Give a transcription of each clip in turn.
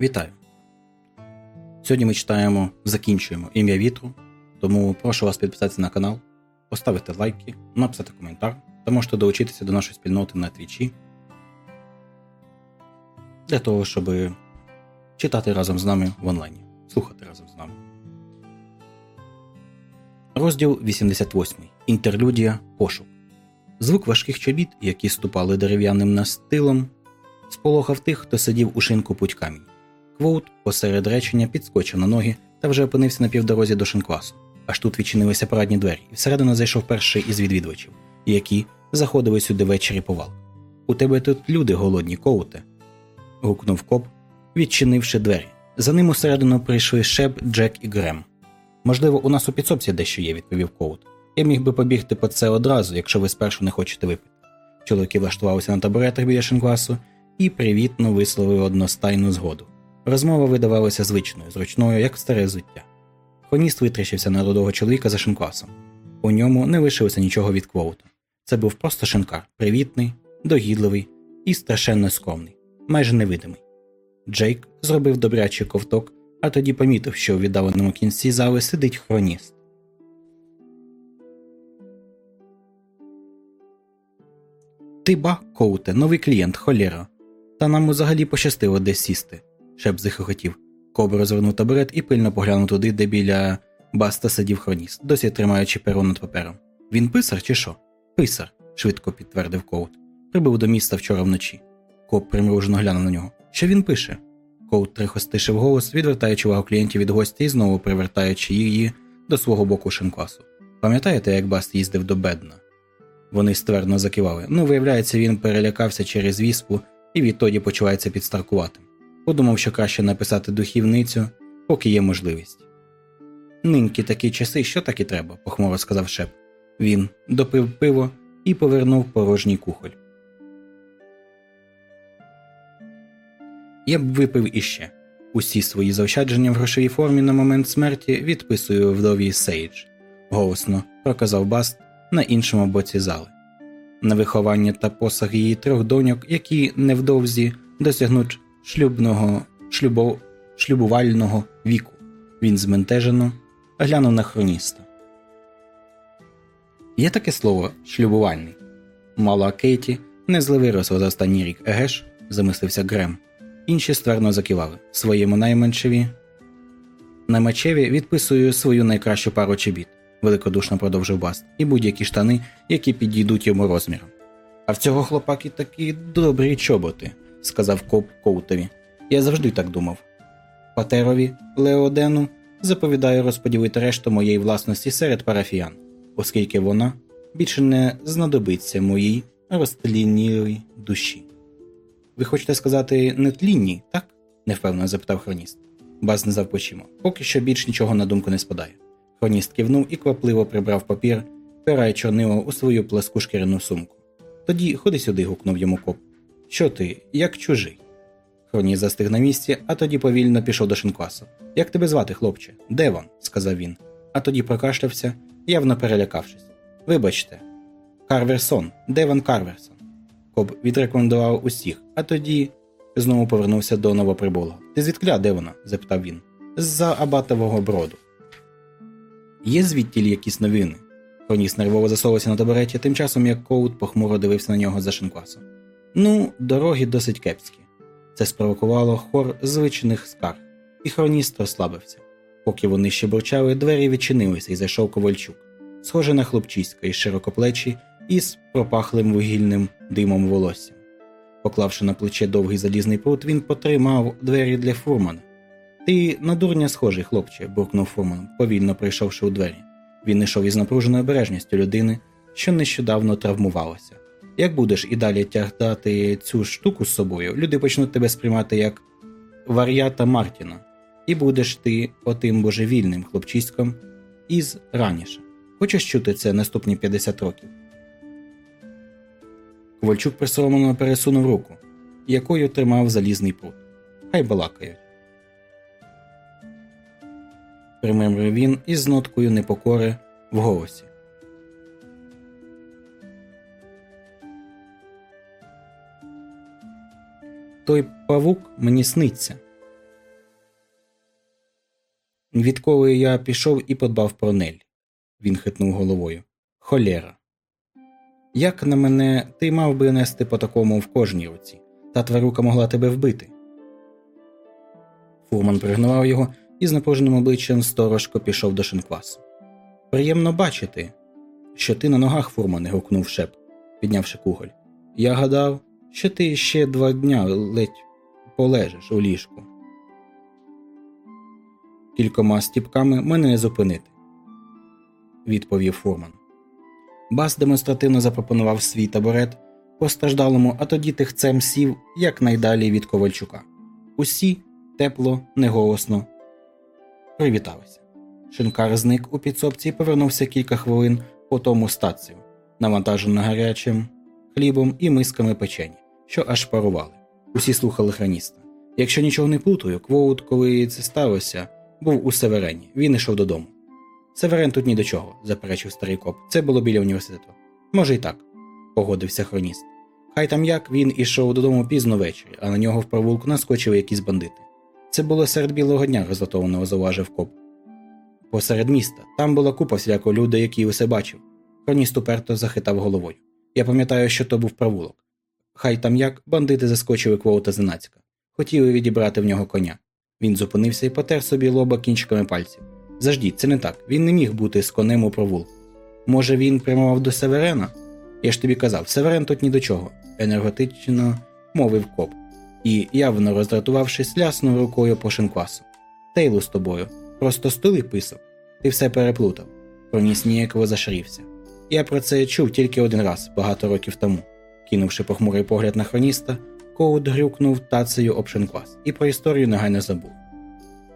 Вітаю! Сьогодні ми читаємо, закінчуємо ім'я вітру, тому прошу вас підписатися на канал, поставити лайки, написати коментар та можете долучитися до нашої спільноти на твічі для того, щоб читати разом з нами в онлайні, слухати разом з нами. Розділ 88. Інтерлюдія пошук. Звук важких чобіт, які ступали дерев'яним настилом, сполохав тих, хто сидів у шинку путь камінь. Квоут посеред речення підскочив на ноги та вже опинився на півдорозі до шинквасу. Аж тут відчинилися парадні двері, і всередину зайшов перший із відвідувачів, які заходили сюди ввечері повал. У тебе тут люди голодні, коуте. гукнув коп, відчинивши двері. За ним усередину прийшли Шеп, Джек і Грем. Можливо, у нас у підсобці дещо є, відповів Коут. Я міг би побігти по це одразу, якщо ви спершу не хочете випити. Чоловіки влаштувалися на табуретах біля шинквасу і привітно висловили одностайну згоду. Розмова видавалася звичною, зручною, як старе зуття. Хоніст витріщився на рудого чоловіка за шинквасом. У ньому не лишилося нічого від квоута. Це був просто шинкар, привітний, догідливий і страшенно скромний, майже невидимий. Джейк зробив добрячий ковток, а тоді помітив, що у віддаленому кінці зали сидить хроніст. Ти ба, коуте, новий клієнт, холєра. Та нам взагалі пощастило десь сісти. Шеп захохотів. Коб розвернув табурет і пильно поглянув туди, де біля баста сидів хроніст, досі тримаючи перо над папером. Він писар чи що? Писар, швидко підтвердив Коут. Прибув до міста вчора вночі. Коп примружено глянув на нього. Що він пише? Коут трихо стишив голос, відвертаючи увагу клієнтів від гостя і знову привертаючи її до свого боку шинквасу. Пам'ятаєте, як Баст їздив до Бедна? Вони ствердно закивали. Ну, виявляється, він перелякався через віспу і відтоді почувається підстаркуватим. Подумав, що краще написати духівницю, поки є можливість. Нині такі часи, що так і треба, похмуро сказав Шеп. Він допив пиво і повернув порожній кухоль. Я б випив іще. Усі свої заощадження в грошовій формі на момент смерті відписую вдові Сейдж, голосно проказав Баст на іншому боці зали. На виховання та посаг її трьох доньок, які невдовзі досягнуть шлюбного шлюбо, шлюбувального віку. Він зментежено глянув на хроніста. Є таке слово шлюбувальний. Мала Кейті не зле за останній рік, егеш, замислився Грем. Інші ствердно закивали своєму найменшеві. Наймачеві відписую свою найкращу пару чобіт, великодушно продовжив Баст, і будь-які штани, які підійдуть йому розміром. А в цього хлопаки такі добрі чоботи, сказав коп Коутові. Я завжди так думав. Патерові Леодену заповідаю розподілити решту моєї власності серед парафіян, оскільки вона більше не знадобиться моїй розтлінній душі. Ви хочете сказати нетлінній, так? невпевнено запитав хроніст. Баз знизав плечима. Поки що більш нічого на думку не спадає. Хроніст кивнув і квапливо прибрав папір, пера й чорнило у свою пласку шкіряну сумку. Тоді ходи сюди, гукнув йому коп. Що ти, як чужий? Хроніст застиг на місці, а тоді повільно пішов до шинквасу. Як тебе звати, хлопче? Девон, сказав він, а тоді прокашлявся, явно перелякавшись. Вибачте, Карверсон, Девон Карверсон. Коб відрекомендував усіх, а тоді знову повернувся до новоприбулого. Ти звідкля, Девона? запитав він. З-за Абатового броду. Є звідтіль якісь новини. Хроніст нервово засовувався на табуреті, тим часом як Коут похмуро дивився на нього за шинквасом. Ну, дороги досить кепські. Це спровокувало хор звичних скарг, і хроніст розслабився. Поки вони ще бурчали, двері відчинилися і зайшов Ковальчук, схожий на хлопчиська із широкоплечі із пропахлим вугільним димом волоссям. Поклавши на плече довгий залізний прут, він потримав двері для фурмана. Ти на дурня схожий, хлопче, буркнув фурман, повільно прийшовши у двері. Він йшов із напруженою обережністю людини, що нещодавно травмувалася. Як будеш і далі тягтати цю штуку з собою, люди почнуть тебе сприймати як вар'ята Мартіна, і будеш ти отим божевільним хлопчиськом із раніше. Хочеш чути це наступні 50 років? Ковальчук присоромлено пересунув руку, якою тримав залізний прут. Хай балакають. Примемрив він із ноткою непокори в голосі. Той павук мені сниться. Відколи я пішов і подбав про Нель. Він хитнув головою. Холєра. Як на мене, ти мав би нести по такому в кожній руці, та тварука могла тебе вбити. Фурман пригнував його і з напруженим обличчям сторожко пішов до шинквасу. Приємно бачити, що ти на ногах, Фурмане, гукнув шеп, піднявши куголь. Я гадав, що ти ще два дня ледь полежиш у ліжку. Кількома стіпками мене не зупинити, відповів Фурман. Бас демонстративно запропонував свій табурет постраждалому, а тоді тихцем сів якнайдалі від Ковальчука. Усі тепло, неголосно привіталися. Шинкар зник у підсобці і повернувся кілька хвилин по тому стацію, навантажено гарячим хлібом і мисками печені, що аж парували. Усі слухали храніста. Якщо нічого не плутаю, Квоут, коли це сталося, був у Северені. Він йшов додому. Северен тут ні до чого, заперечив старий коп. Це було біля університету. Може, й так, погодився хроніст. Хай там як він ішов додому пізно ввечері, а на нього в провулку наскочили якісь бандити. Це було серед білого дня, роздратовано зауважив коп. Посеред міста. Там була купа всілякого людей, які усе бачив. Хроніст уперто захитав головою. Я пам'ятаю, що то був провулок. Хай там як бандити заскочили квоута зненацька. Хотіли відібрати в нього коня. Він зупинився і потер собі лоба кінчиками пальців. Заждіть, це не так. Він не міг бути з конем у провулку. Може, він прямував до Северена? Я ж тобі казав, Северен тут ні до чого, енергетично мовив коп, і, явно роздратувавшись, ляснув рукою по шинквасу. Тейлу з тобою. Просто стули писав. Ти все переплутав. Проніс ніяково зашарівся. Я про це чув тільки один раз, багато років тому. Кинувши похмурий погляд на хроніста, Коуд грюкнув тацею об шинквас і про історію негайно забув.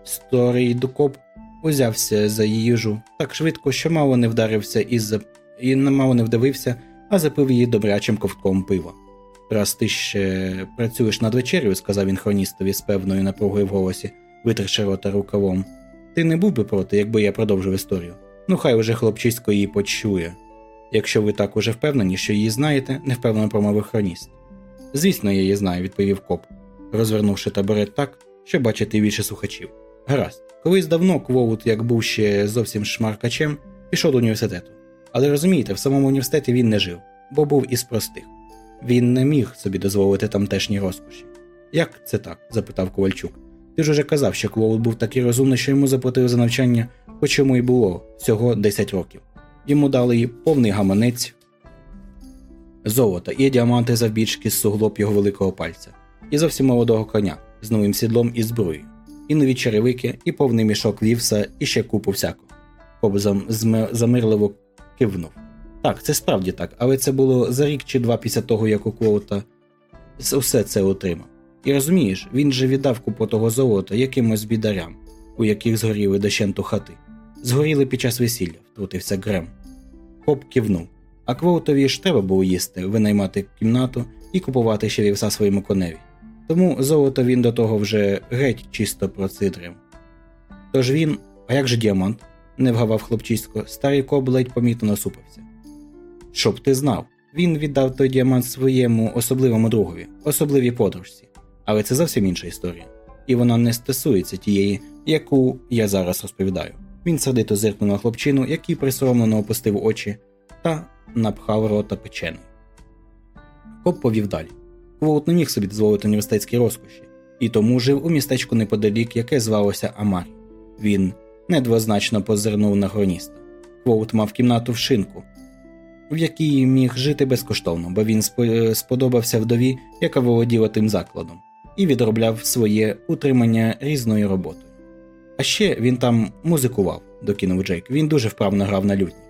Сторій Дукоп узявся за їжу так швидко, що мало не вдарився із і мало не вдивився, а запив її добрячим ковтком пива. Раз ти ще працюєш над вечерю, сказав він хроністові з певною напругою в голосі, витерши рота рукавом. Ти не був би проти, якби я продовжив історію. Ну хай уже хлопчисько її почує. Якщо ви так уже впевнені, що її знаєте, невпевнено промовив хроніст. Звісно, я її знаю, відповів коп, розвернувши табурет так, щоб бачити більше слухачів. Гаразд, колись давно Квоут, як був ще зовсім шмаркачем, пішов до університету. Але розумієте, в самому університеті він не жив, бо був із простих. Він не міг собі дозволити тамтешні розкоші. Як це так? запитав Ковальчук. Ти ж уже казав, що Квоут був такий розумний, що йому заплатили за навчання, хоч йому й було всього 10 років. Йому дали й повний гаманець золота і діаманти завбільшки з суглоб його великого пальця, і зовсім молодого коня з новим сідлом і зброєю, і нові черевики, і повний мішок вівса, і ще купу всякого. Кобзам замирливо кивнув. Так, це справді так, але це було за рік чи два після того, як у Клоута усе це отримав. І розумієш, він же віддав купу того золота якимось бідарям, у яких згоріли дощенту хати. Згоріли під час весілля, втрутився Грем. Коп кивнув. А Квоутові ж треба було їсти, винаймати кімнату і купувати ще вівса своєму коневі. Тому золото він до того вже геть чисто процитрив. Тож він, а як же діамант? не вгавав хлопчисько, старий коб ледь помітно насупився. Щоб ти знав, він віддав той діамант своєму особливому другові, особливій подружці. Але це зовсім інша історія. І вона не стосується тієї, яку я зараз розповідаю. Він сердито зиркнув на хлопчину, який присоромлено опустив очі, та напхав рота печени. Коп повів далі. Квоут не міг собі дозволити університетські розкоші, і тому жив у містечку неподалік, яке звалося Амарі. Він недвозначно позирнув на гроніста. Квоут мав кімнату в шинку, в якій міг жити безкоштовно, бо він сподобався вдові, яка володіла тим закладом, і відробляв своє утримання різною роботою. А ще він там музикував, докинув Джейк. Він дуже вправно грав на лютні.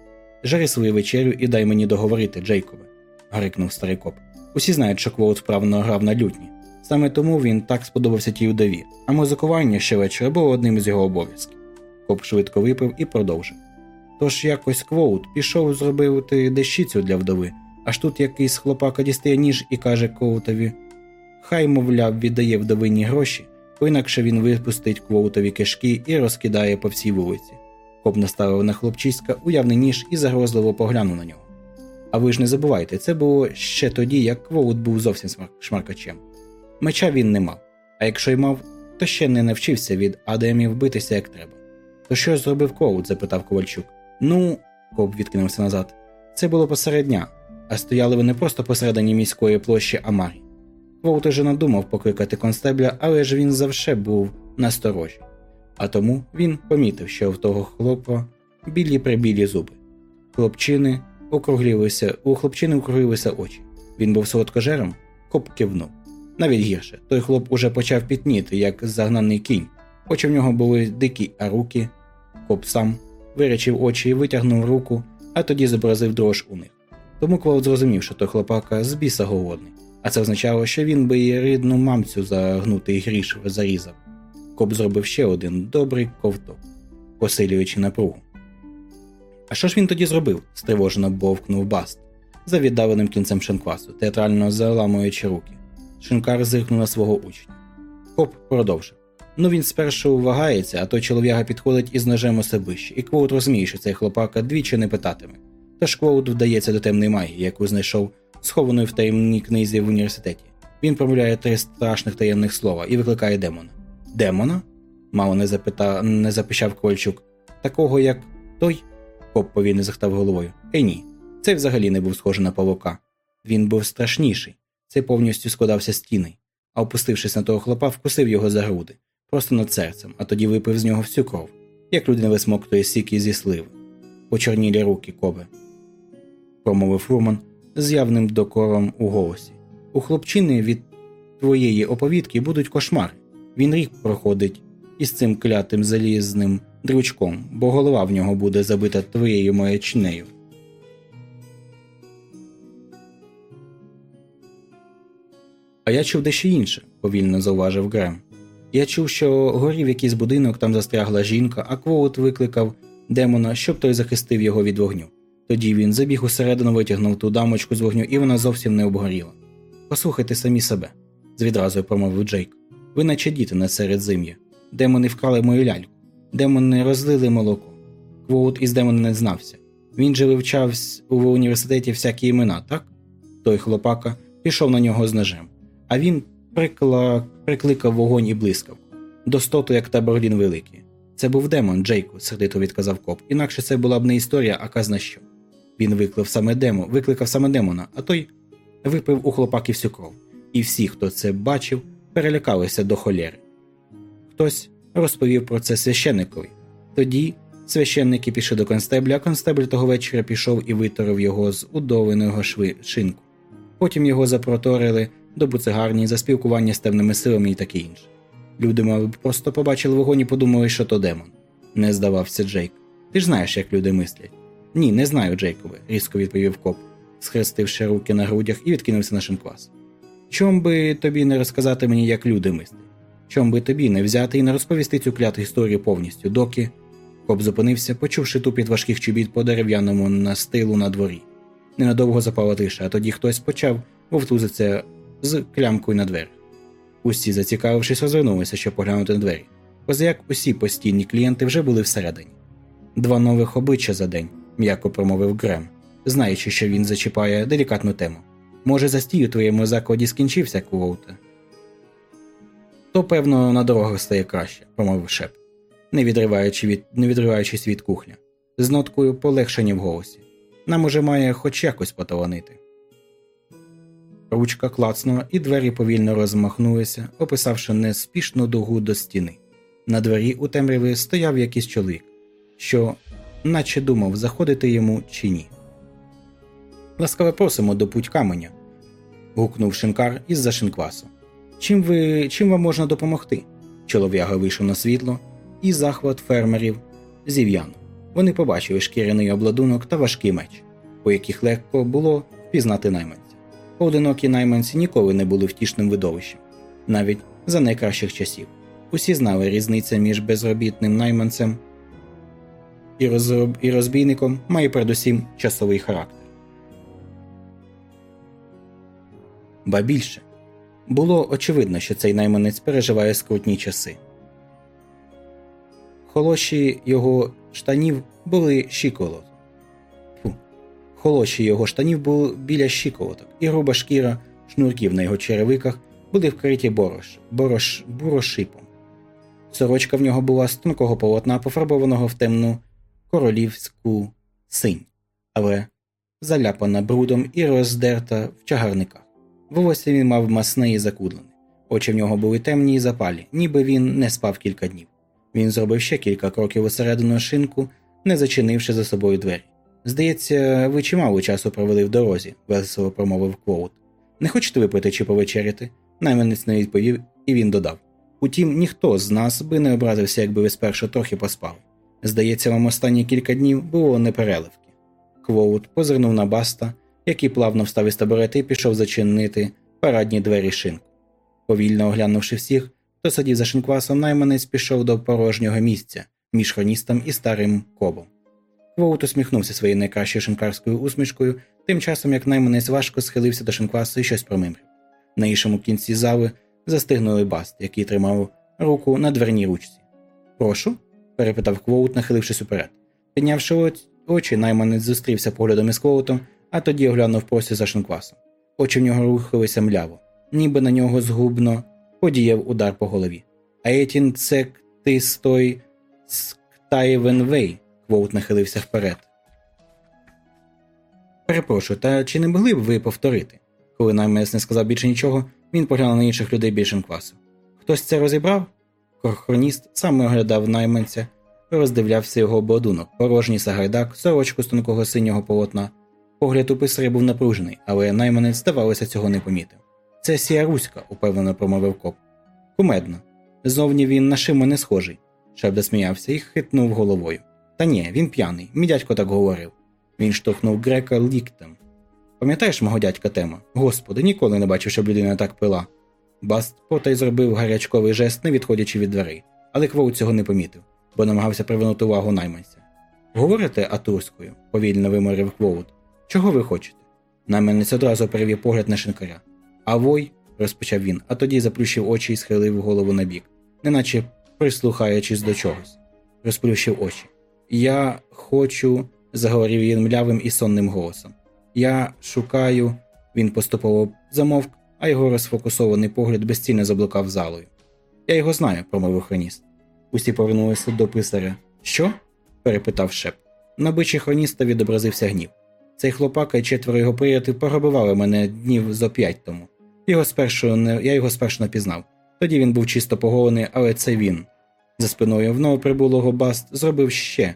Жари свою вечерю і дай мені договорити, Джейкове, гарикнув старий коп. Усі знають, що Квоут вправно грав на лютні. Саме тому він так сподобався тій удові, а музикування щовечора було одним із його обов'язків. Коп швидко випив і продовжив. Тож якось Квоут пішов зробити дещицю для вдови, аж тут якийсь хлопака дістає ніж і каже Квоутові Хай, мовляв, віддає вдовині гроші, бо інакше він випустить Квоутові кишки і розкидає по всій вулиці. Коп наставив на хлопчиська уявний ніж і загрозливо поглянув на нього. А ви ж не забувайте, це було ще тоді, як Квоут був зовсім шмаркачем. Меча він не мав, а якщо й мав, то ще не навчився від Адемів битися як треба. То що зробив Коут? запитав Ковальчук. Ну, Коп відкинувся назад. Це було посеред дня, а стояли вони просто посередині міської площі Амарі. Коут уже надумав покликати констебля, але ж він завше був насторожі. А тому він помітив, що в того хлопа білі прибілі зуби. Хлопчини округлілися, у хлопчини округлилися очі. Він був солодкожером, Коп кивнув. Навіть гірше, той хлоп уже почав пітніти, як загнаний кінь. Очі в нього були дикі, а руки. Коп сам виречив очі і витягнув руку, а тоді зобразив дрож у них. Тому Квоут зрозумів, що той хлопака з біса голодний, а це означало, що він би її рідну мамцю за гнутий гріш зарізав. Коп зробив ще один добрий ковток, посилюючи напругу. А що ж він тоді зробив? стривожено бовкнув Баст, за віддаленим кінцем шинквасу, театрально заламуючи руки. Шинкар зиркнув на свого учня. Коп продовжив. Ну він спершу вагається, а той чолов'яга підходить із ножем собі ще, і Квоут розуміє, що цей хлопака двічі не питатиме. Тож Квоут вдається до темної магії, яку знайшов схованою в таємній книзі в університеті. Він промовляє три страшних таємних слова і викликає демона. Демона? мало не запита... не запищав Ковальчук. Такого, як той? Коп повільно захтав головою. Е, ні. Цей взагалі не був схожий на павука. Він був страшніший. Цей повністю складався з тіней, а опустившись на того хлопа, вкусив його за груди, просто над серцем, а тоді випив з нього всю кров, як людина висмоктує сіки зі сливи. Почорнілі руки кобе, промовив Фурман з явним докором у голосі. У хлопчини від твоєї оповідки будуть кошмари. Він рік проходить із цим клятим залізним дрючком, бо голова в нього буде забита твоєю маячнею. А я чув дещо інше, повільно зауважив Грем. Я чув, що горів якийсь будинок, там застрягла жінка, а Квоут викликав демона, щоб той захистив його від вогню. Тоді він забіг усередину, витягнув ту дамочку з вогню, і вона зовсім не обгоріла. Послухайте самі себе, звідразу промовив Джейк. Ви наче діти на середзим'я. Демони вкрали мою ляльку. Демони розлили молоко. Квоут із демоном не знався. Він же вивчав у університеті всякі імена, так? Той хлопака пішов на нього з ножем а він прикла... прикликав вогонь і блискавку. Достоту, як таборлін великий. Це був демон, Джейку, сердито відказав коп. Інакше це була б не історія, а казна що. Він викликав саме демо, викликав саме демона, а той випив у хлопаки всю кров. І всі, хто це бачив, перелякалися до холєри. Хтось розповів про це священникові. Тоді священники пішли до констебля, а констебль того вечора пішов і виторив його з удовленого шви шинку. Потім його запроторили до буцегарні, за спілкування з темними силами і таке інше. Люди, мабуть, просто побачили вогонь і подумали, що то демон. Не здавався Джейк. Ти ж знаєш, як люди мислять. Ні, не знаю, Джейкове, різко відповів коп, схрестивши руки на грудях і відкинувся на шинквас. Чом би тобі не розказати мені, як люди мислять? Чом би тобі не взяти і не розповісти цю кляту історію повністю, доки. Коп зупинився, почувши тупіт важких чобіт по дерев'яному настилу на дворі. Ненадовго запала тиша, а тоді хтось почав вовтузитися з клямкою на двері. Усі, зацікавившись, розвернулися, щоб поглянути на двері. Позаяк усі постійні клієнти вже були всередині. Два нових обличчя за день, м'яко промовив Грем, знаючи, що він зачіпає делікатну тему. Може, застій у твоєму закладі скінчився, Квоуте? То, певно, на дорогах стає краще, промовив шеп, не, відриваючи від, не відриваючись від кухня, з ноткою полегшення в голосі. Нам уже має хоч якось поталанити. Ручка клацнула, і двері повільно розмахнулися, описавши неспішну дугу до стіни. На двері у темряві стояв якийсь чоловік, що, наче думав, заходити йому чи ні. Ласкаве просимо до путь каменя. гукнув шинкар із за шинквасу. Чим ви чим вам можна допомогти? Чолов'яга вийшов на світло, і захват фермерів зів'яну. Вони побачили шкіряний обладунок та важкий меч, по яких легко було впізнати найманця. Поодинокі найманці ніколи не були втішним видовищем, навіть за найкращих часів. Усі знали різниця між безробітним найманцем і, розроб... і розбійником має передусім часовий характер. Ба більше було очевидно, що цей найманець переживає скрутні часи. Холоші його штанів були щиколот, Холоші його штанів були біля щиколоток, і груба шкіра шнурків на його черевиках були вкриті борош, борош, бурошипом. Сорочка в нього була з тонкого полотна, пофарбованого в темну королівську синь, але заляпана брудом і роздерта в чагарниках. Волосся він мав масне і закудлене. Очі в нього були темні і запалі, ніби він не спав кілька днів. Він зробив ще кілька кроків усередину шинку, не зачинивши за собою двері. Здається, ви чимало часу провели в дорозі, весело промовив Квоут. Не хочете випити чи повечеряти? Найманець не відповів, і він додав. Утім, ніхто з нас би не образився, якби ви спершу трохи поспали. Здається, вам останні кілька днів було непереливки. Квоут позирнув на баста, який плавно встав із табурети і пішов зачинити парадні двері шинку. Повільно оглянувши всіх, хто сидів за шинквасом, найманець пішов до порожнього місця між хроністом і старим кобом. Квоут усміхнувся своєю найкращою шинкарською усмішкою, тим часом як найманець важко схилився до шинквасу і щось промимрив. На іншому кінці зали застигнув Баст, який тримав руку на дверній ручці. Прошу? Перепитав Квоут, нахилившись уперед. Піднявши очі, найманець зустрівся поглядом із Квоутом, а тоді оглянув простір за шинквасом. Очі в нього рухалися мляво, ніби на нього згубно подіяв удар по голові. Аєтін цек ти стой Сктай Квоут нахилився вперед. Перепрошую, та чи не могли б ви повторити? Коли найманець не сказав більше нічого, він поглянув на інших людей більшим класом. Хтось це розібрав? Хроніст саме оглядав найманця, роздивлявся його обладунок, порожній сагайдак, сорочку з тонкого синього полотна. Погляд у писаря був напружений, але найманець, здавалося, цього не помітив. Це сіаруська, упевнено промовив коп. Кумедно. Зовні він на Шима не схожий. Шебда сміявся і хитнув головою. Та ні, він п'яний, мій дядько так говорив. Він штовхнув грека ліктем. Пам'ятаєш мого дядька Тема? Господи, ніколи не бачив, щоб людина так пила. Баст потай зробив гарячковий жест, не відходячи від дверей, але Квоу цього не помітив, бо намагався привернути увагу найманця. Говорите атурською, повільно виморив Квоут. Чого ви хочете? Найманець одразу перевів погляд на шинкаря. Авой, розпочав він, а тоді заплющив очі і схилив голову на бік, неначе прислухаючись до чогось. Розплющив очі. Я хочу, заговорив він млявим і сонним голосом. Я шукаю. Він поступово замовк, а його розфокусований погляд безцільно заблукав залою. Я його знаю, промовив хроніст. Усі повернулися до писаря. Що? перепитав шеп. На бичі хроніста відобразився гнів. Цей хлопака і четверо його приятелів пограбували мене днів зо п'ять тому. Його спершу не... Я його спершу не пізнав. Тоді він був чисто поголений, але це він. За спиною в новоприбулого Баст зробив ще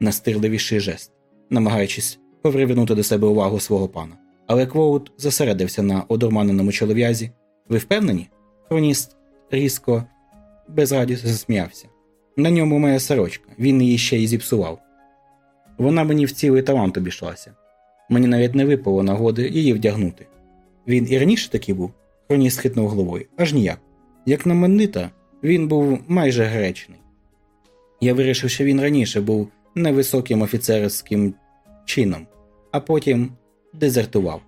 настирливіший жест, намагаючись повернути до себе увагу свого пана. Але Квоут зосередився на одурманеному чолов'язі. Ви впевнені? Хроніст різко, безрадісно засміявся. На ньому моя сорочка, він її ще й зіпсував. Вона мені в цілий талант обійшлася. Мені навіть не випало нагоди її вдягнути. Він і раніше такий був, хроніст хитнув головою, аж ніяк. Як на Меннита, він був майже гречний. Я вирішив, що він раніше був невисоким офіцерським чином, а потім дезертував.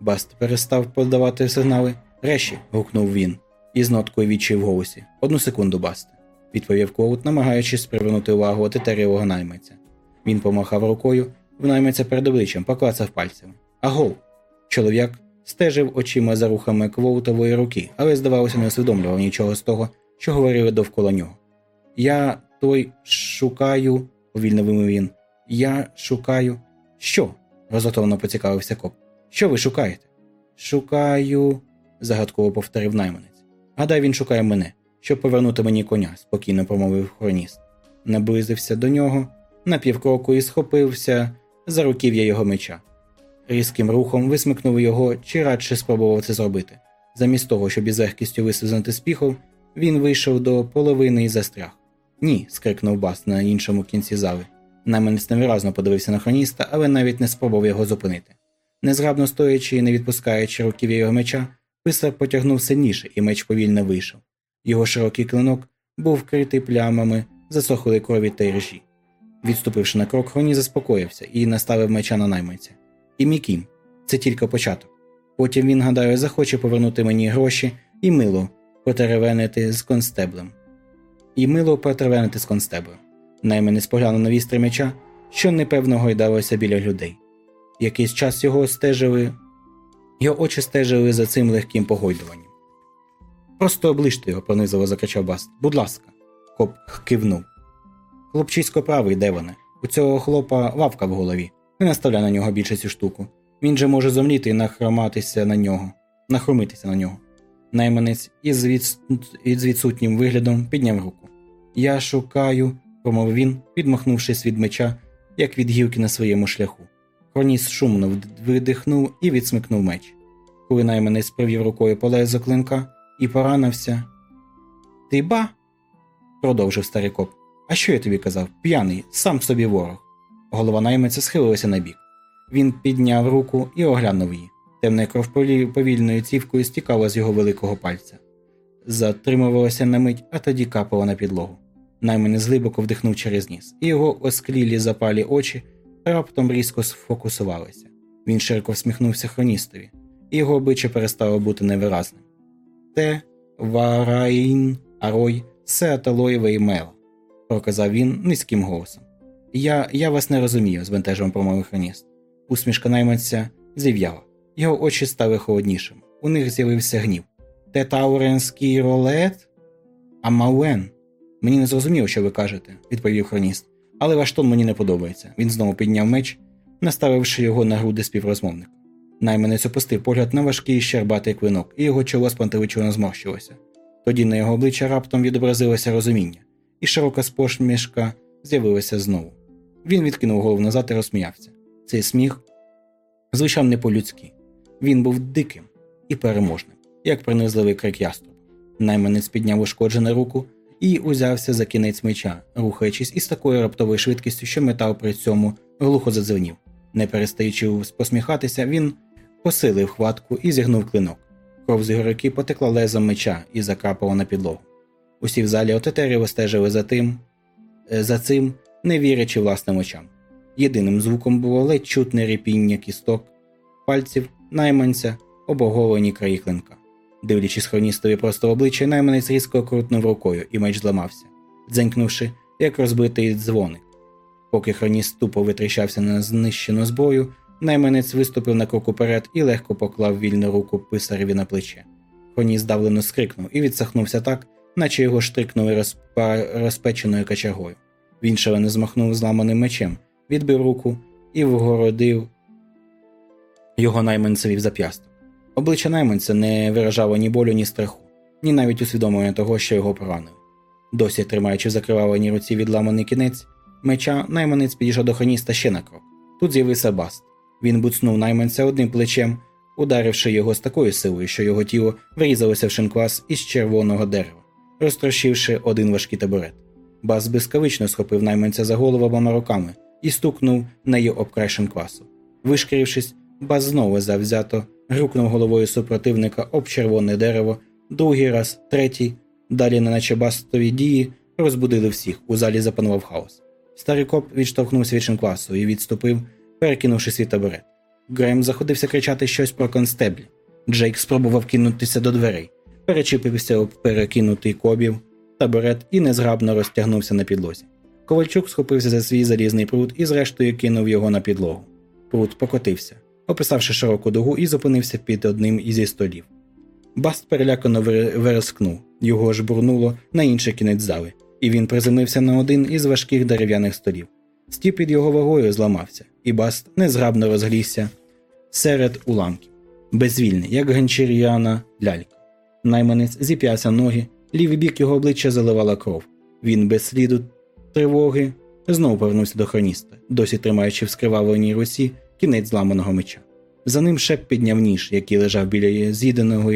Баст перестав подавати сигнали. Реші. гукнув він, із ноткою відчай в голосі. Одну секунду, Басте, відповів Коут, намагаючись привернути увагу отетерівого наймиця. Він помахав рукою в наймиця перед обличчям, поклацав пальцями. Агов! Чоловік стежив очима за рухами квоутової руки, але, здавалося, не усвідомлював нічого з того, що говорили довкола нього. Я той шукаю, повільно вимив він. Я шукаю. Що? Розготовно поцікавився коп. Що ви шукаєте? Шукаю, загадково повторив найманець. Гадай, він шукає мене, щоб повернути мені коня, спокійно промовив хроніст. Наблизився до нього, на півкроку і схопився за руків'я його меча. Різким рухом висмикнув його чи радше спробував це зробити. Замість того, щоб із легкістю висвізнути спіхов, він вийшов до половини і застряг. Ні, скрикнув Бас на іншому кінці зали. Наманець невиразно подивився на хроніста, але навіть не спробував його зупинити. Незграбно стоячи і не відпускаючи руків'я його меча, писар потягнув сильніше, і меч повільно вийшов. Його широкий клинок був вкритий плямами засохлої крові та іржі. Відступивши на крок, Хроні заспокоївся і наставив меча на найманця. І мій це тільки початок. Потім він, гадаю, захоче повернути мені гроші і мило потеревенити з констеблем. І мило потеревенити з констеблем. Найманець поглянув на вістри меча, що непевно гойдалося біля людей. Якийсь час його стежили, його очі стежили за цим легким погойдуванням. Просто оближте його, пронизово закричав Баст. Будь ласка. Коп кивнув. Хлопчисько правий, де вони? У цього хлопа лавка в голові. Не наставляй на нього більше цю штуку. Він же може зомліти і нахроматися на нього, нахромитися на нього. Найманець із, від... із відсутнім виглядом підняв руку. Я шукаю, промовив він, відмахнувшись від меча, як від гілки на своєму шляху. Хроніс шумно видихнув і відсмикнув меч. Коли найманець провів рукою по лезу клинка і поранився. Ти ба? продовжив старий коп. А що я тобі казав? П'яний, сам собі ворог. Голова наймиця схилилася на бік. Він підняв руку і оглянув її. Темна кров повільною цівкою стікала з його великого пальця. Затримувалася на мить, а тоді капала на підлогу. Найманець глибоко вдихнув через ніс, і його осклілі запалі очі раптом різко сфокусувалися. Він широко всміхнувся хроністові, і його обличчя перестало бути невиразним. Те вараїн арой сеаталоєве імела, проказав він низьким голосом. Я я вас не розумію, збентежив промовив хроніст. Усмішка найманця зів'яла. Його очі стали холоднішими. У них з'явився гнів. Те тауренський ролет? Амауен. Мені не зрозуміло, що ви кажете, відповів хроніст. Але ваш тон мені не подобається. Він знову підняв меч, наставивши його на груди співрозмовника. Найманець опустив погляд на важкий щербатий клинок, і його чоло спантеличено зморщилося. Тоді на його обличчя раптом відобразилося розуміння, і широка спошмішка з'явилася знову. Він відкинув голову назад і розсміявся. Цей сміх звучав не по-людськи. Він був диким і переможним, як принизливий крик яструб. Найманець підняв ушкоджену руку і узявся за кінець меча, рухаючись із такою раптовою швидкістю, що метал при цьому глухо задзвенів. Не перестаючи посміхатися, він посилив хватку і зігнув клинок. Кров з його потекла лезом меча і закапала на підлогу. Усі в залі отетеріво стежили за тим, е, за цим, не вірячи власним очам. Єдиним звуком було ледь чутне ріпіння кісток, пальців, найманця, обоголені краї клинка. Дивлячись хроністові просто обличчя, найманець різко крутнув рукою, і меч зламався, дзенькнувши, як розбитий дзвоник. Поки хроніст тупо витріщався на знищену зброю, найманець виступив на крок уперед і легко поклав вільну руку писареві на плече. Хроніст здавлено скрикнув і відсахнувся так, наче його штрикнули розпа... розпеченою качагою. Він шалено змахнув зламаним мечем, відбив руку і вгородив його найманцеві в зап'ясток. Обличчя найманця не виражало ні болю, ні страху, ні навіть усвідомлення того, що його поранили. Досі тримаючи в закривавленій руці відламаний кінець, меча найманець підійшов до ханіста ще на крок. Тут з'явився баст. Він буцнув найманця одним плечем, ударивши його з такою силою, що його тіло врізалося в шинквас із червоного дерева, розтрощивши один важкий табурет. Бас безкавично схопив найманця за голову обома руками і стукнув нею об край шинквасу. Вишкірившись, Бас знову завзято грюкнув головою супротивника об червоне дерево, другий раз, третій, далі, неначе бастові дії, розбудили всіх, у залі запанував хаос. Старий коп відштовхнувся від шинквасу і відступив, перекинувши свій табурет. Грем заходився кричати щось про констеблі. Джейк спробував кинутися до дверей, перечіпився об перекинутий кобів, табурет і незграбно розтягнувся на підлозі. Ковальчук схопився за свій залізний пруд і, зрештою, кинув його на підлогу. Пруд покотився описавши широку дугу і зупинився під одним із столів. Баст перелякано верескнув, його ж бурнуло на інший кінець зали, і він приземлився на один із важких дерев'яних столів. Стіп під його вагою зламався, і Баст незграбно розглісся серед уламків, безвільний, як ганчір'яна лялька. Найманець зіп'явся ноги, лівий бік його обличчя заливала кров. Він без сліду тривоги знову повернувся до хроніста, досі тримаючи в скривавленій русі кінець зламаного меча. За ним шеп підняв ніж, який лежав біля з'їденого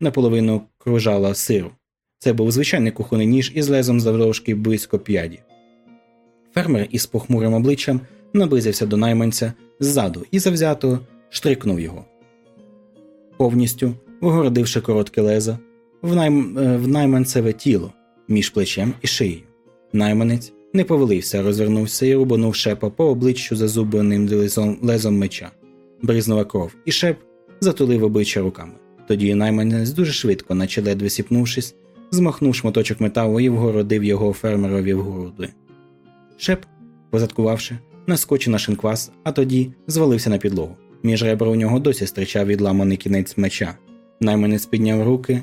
наполовину кружала сиру. Це був звичайний кухонний ніж із лезом завдовжки близько п'яді. Фермер із похмурим обличчям наблизився до найманця ззаду і завзято штрикнув його, повністю вигородивши коротке лезо в, найм... Е, в найманцеве тіло між плечем і шиєю. Найманець не повелився, розвернувся і рубанув шепа по обличчю зазубленим лезом, лезом меча, бризнула кров, і шеп затулив обличчя руками. Тоді найманець дуже швидко, наче ледве сіпнувшись, змахнув шматочок металу і вгородив його фермерові в груди. Шеп, позадкувавши, наскочив на шинквас, а тоді звалився на підлогу. Між ребра у нього досі стричав відламаний кінець меча. Найманець підняв руки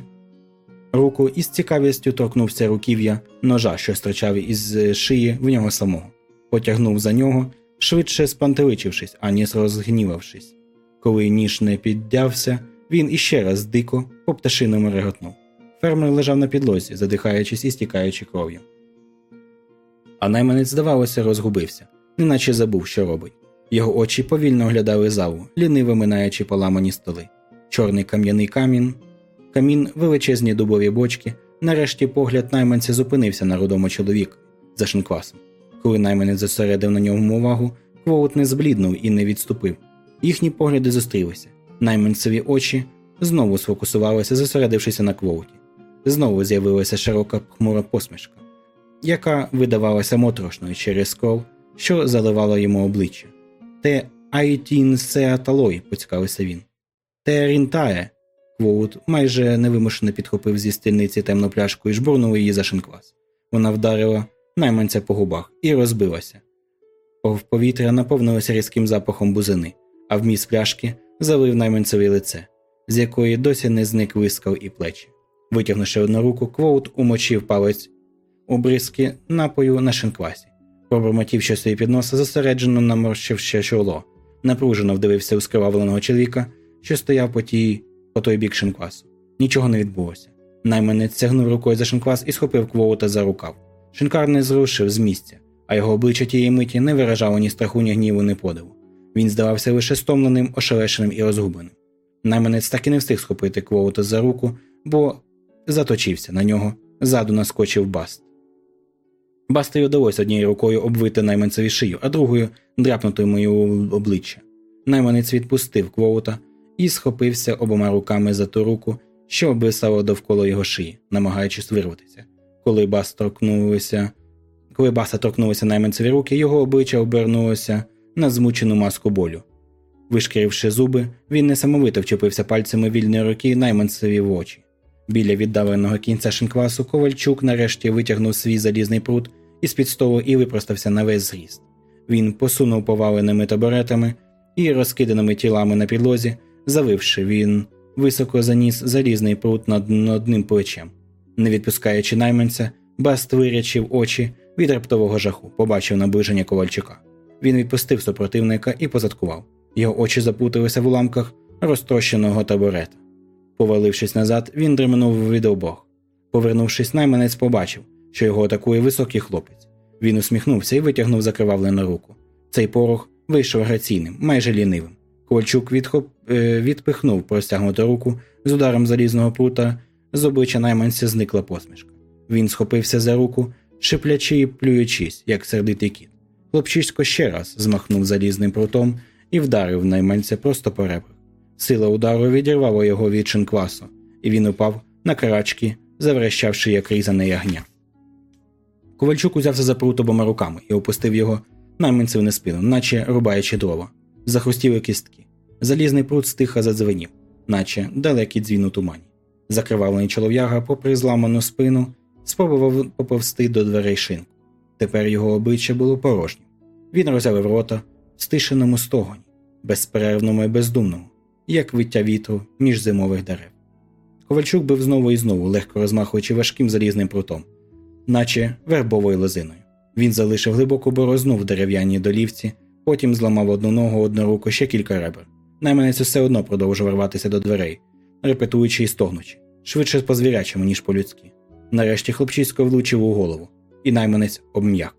руку і з цікавістю торкнувся руків'я ножа, що стирчав із шиї в нього самого, потягнув за нього, швидше спантеличившись, аніж розгнівавшись. Коли ніж не піддявся, він іще раз дико по пташиному реготнув. Фермер лежав на підлозі, задихаючись і стікаючи кров'ю. А найманець, здавалося, розгубився, неначе забув, що робить. Його очі повільно оглядали залу, ліниво минаючи поламані столи. Чорний кам'яний камін, камін, величезні дубові бочки. Нарешті погляд найманця зупинився на рудому чоловік за шинквасом. Коли найманець зосередив на ньому увагу, Квоут не збліднув і не відступив. Їхні погляди зустрілися. Найманцеві очі знову сфокусувалися, зосередившися на квоуті. Знову з'явилася широка хмура посмішка, яка видавалася моторошною через скол, що заливало йому обличчя. Те Айтін Сеаталой, поцікавився він. Те Рінтає. Квоут майже невимушено підхопив зі стільниці темну пляшку і жбурнув її за шинквас. Вона вдарила найманця по губах і розбилася. Повітря наповнилося різким запахом бузини, а вміст пляшки залив найманцеві лице, з якої досі не зник вискав і плечі. Витягнувши одну руку, Квоут умочив палець у бризки напою на шинквасі. Пробормотів щось собі під носа, зосереджено наморщивши чоло, напружено вдивився у скривавленого чоловіка, що стояв по тій, по той бік шинквасу. Нічого не відбулося. Найманець тягнув рукою за шинквас і схопив Квоута за рукав. Шинкар не зрушив з місця, а його обличчя тієї миті не виражало ні страху, ні гніву, ні подиву. Він здавався лише стомленим, ошелешеним і розгубленим. Найманець так і не встиг схопити Квоута за руку, бо заточився на нього, ззаду наскочив баст. Бастері вдалося однією рукою обвити найманцеві шию, а другою дряпнути йому обличчя. Найманець відпустив квоута і схопився обома руками за ту руку, що обвисало довкола його шиї, намагаючись вирватися. Коли бас торкнулися, коли баса торкнулися найманцеві руки, його обличчя обернулося на змучену маску болю. Вишкіривши зуби, він несамовито вчепився пальцями вільної руки найманцеві в очі. Біля віддаленого кінця шинквасу Ковальчук нарешті витягнув свій залізний прут із під столу і випростався на весь зріст. Він посунув поваленими табуретами і розкиданими тілами на підлозі, завивши, він високо заніс залізний прут над одним плечем. Не відпускаючи найманця, Баст вирячив очі від раптового жаху, побачив наближення Ковальчука. Він відпустив супротивника і позадкував. Його очі запуталися в уламках розтрощеного табурета. Повалившись назад, він дременув від обох. Повернувшись, найманець побачив, що його атакує високий хлопець. Він усміхнувся і витягнув закривавлену руку. Цей порох вийшов граційним, майже лінивим. Ковальчук відхоп... Е, відпихнув простягнуту руку з ударом залізного прута, з обличчя найманця зникла посмішка. Він схопився за руку, шиплячи і плюючись, як сердитий кіт. Хлопчисько ще раз змахнув залізним прутом і вдарив найманця просто по ребрах. Сила удару відірвала його від шинквасу, і він упав на карачки, заверещавши, як різане ягня. Ковальчук узявся за прут обома руками і опустив його найманців на спину, наче рубаючи дрова. Захрустіли кістки. Залізний прут стиха задзвенів, наче далекий дзвін у тумані. Закривавлений чолов'яга, попри зламану спину, спробував поповсти до дверей шинку. Тепер його обличчя було порожнім. Він розявив рота в стишеному стогоні, безперервному і бездумному, як виття вітру між зимових дерев. Ковальчук бив знову і знову, легко розмахуючи важким залізним прутом, наче вербовою лозиною. Він залишив глибоку борозну в дерев'яній долівці, потім зламав одну ногу, одну руку, ще кілька ребер. Найманець все одно продовжував рватися до дверей, репетуючи і стогнучи, швидше по звірячому, ніж по-людськи. Нарешті хлопчисько влучив у голову, і найманець обм'як.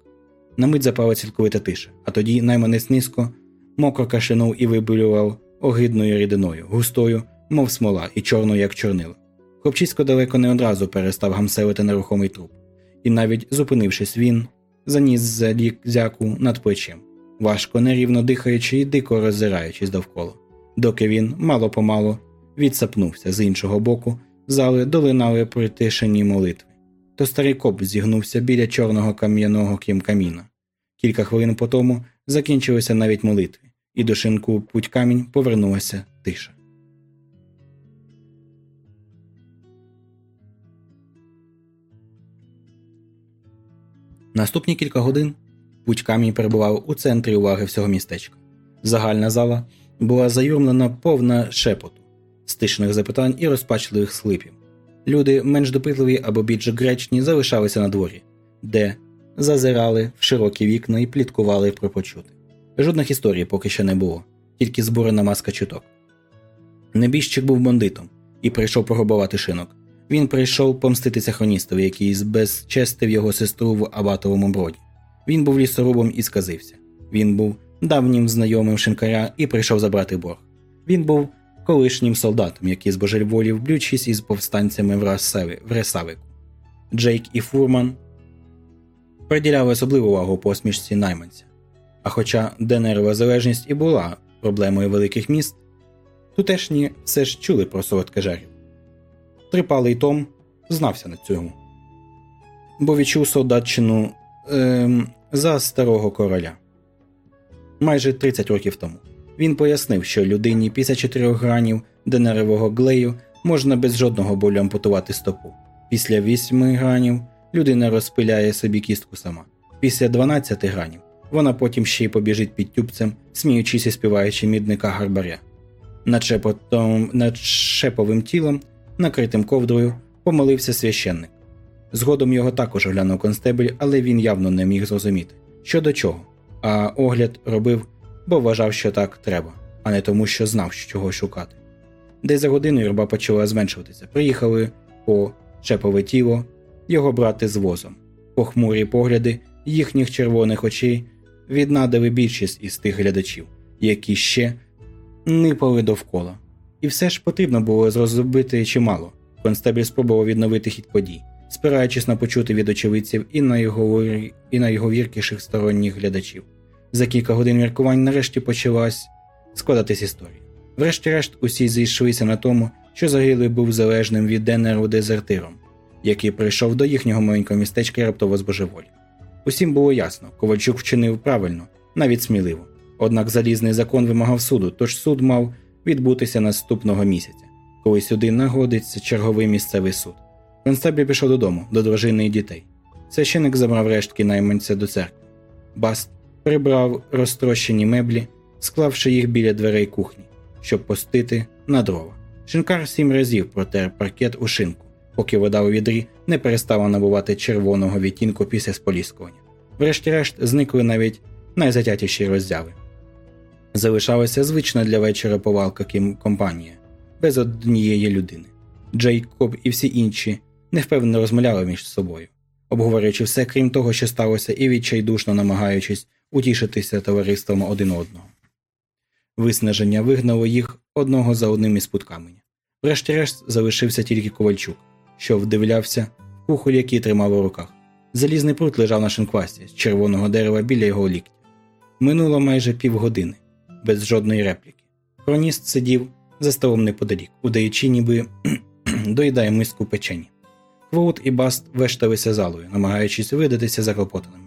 На мить запала цілковита тиша, а тоді найманець низько, мокро кашинув і вибилював огидною рідиною, густою, мов смола, і чорною, як чорнило. Хлопчисько далеко не одразу перестав гамселити нерухомий труп, і навіть зупинившись, він заніс зяку над плечем, важко, нерівно дихаючи і дико роззираючись довкола, доки він мало помалу відсапнувся з іншого боку, зали долинали притишені молитви. То старий коп зігнувся біля чорного кам'яного каміна. Кілька хвилин по тому закінчилися навіть молитви, і до шинку путь камінь повернулася тиша. Наступні кілька годин путь камінь перебував у центрі уваги всього містечка. Загальна зала була заюрмлена повна шепоту, стишених запитань і розпачливих слипів. Люди менш допитливі або більш гречні залишалися на дворі, де зазирали в широкі вікна і пліткували про почути. Жодних історій поки що не було, тільки збурена маска чуток. Небіжчик був бандитом і прийшов пограбувати шинок. Він прийшов помститися хроністові, який збезчестив його сестру в абатовому броді. Він був лісорубом і сказився. Він був давнім знайомим шинкаря і прийшов забрати борг. Він був колишнім солдатом, який збожеволів блючись із повстанцями в, Расаві, в Ресавику. Джейк і Фурман приділяли особливу увагу посмішці найманця. А хоча денерова залежність і була проблемою великих міст, тутешні все ж чули про солодкежерів. Трипалий Том знався на цьому, бо відчув солдатчину ем, за старого короля. Майже 30 років тому він пояснив, що людині після 4 гранів денеревого глею можна без жодного болю ампутувати стопу. Після 8 гранів людина розпиляє собі кістку сама. Після 12 гранів вона потім ще й побіжить під тюбцем, сміючись і співаючи мідника гарбаря. Над шеповим тілом, накритим ковдрою, помолився священник. Згодом його також оглянув констебель, але він явно не міг зрозуміти, що до чого, а огляд робив, бо вважав, що так треба, а не тому, що знав, чого шукати. Десь за годину юрба почала зменшуватися. Приїхали по шепове тіло, його брати з возом. Похмурі погляди їхніх червоних очей віднадали більшість із тих глядачів, які ще нипали довкола. І все ж потрібно було зрозуміти чимало. Констебель спробував відновити хід подій, спираючись на почути від очевидців і на його і на його віркіших сторонніх глядачів. За кілька годин міркувань нарешті почалась складатись історія. Врешті-решт, усі зійшлися на тому, що загиблий був залежним від Денеру дезертиром, який прийшов до їхнього маленького містечка і раптово збожеволів. Усім було ясно, Ковальчук вчинив правильно, навіть сміливо. Однак залізний закон вимагав суду, тож суд мав відбутися наступного місяця, коли сюди нагодиться черговий місцевий суд. Констабль пішов додому, до дружини і дітей. Священик забрав рештки найманця до церкви. Баст прибрав розтрощені меблі, склавши їх біля дверей кухні, щоб постити на дрова. Шинкар сім разів протер паркет у шинку, поки вода у відрі не перестала набувати червоного відтінку після споліскування. Врешті-решт зникли навіть найзатятіші роздяви. Залишалася звична для вечора повалка компанія, без однієї людини. Джейкоб і всі інші невпевнено розмовляли між собою, обговорюючи все, крім того, що сталося, і відчайдушно намагаючись утішитися товариством один одного. Виснаження вигнало їх одного за одним із пут каменя. Врешті-решт залишився тільки Ковальчук, що вдивлявся в кухоль, який тримав у руках. Залізний прут лежав на шинквасті з червоного дерева біля його ліктя. Минуло майже півгодини, без жодної репліки. Хроніст сидів за столом неподалік, удаючи, ніби доїдає миску печені. Квоут і Баст вешталися залою, намагаючись видатися заклопотаними.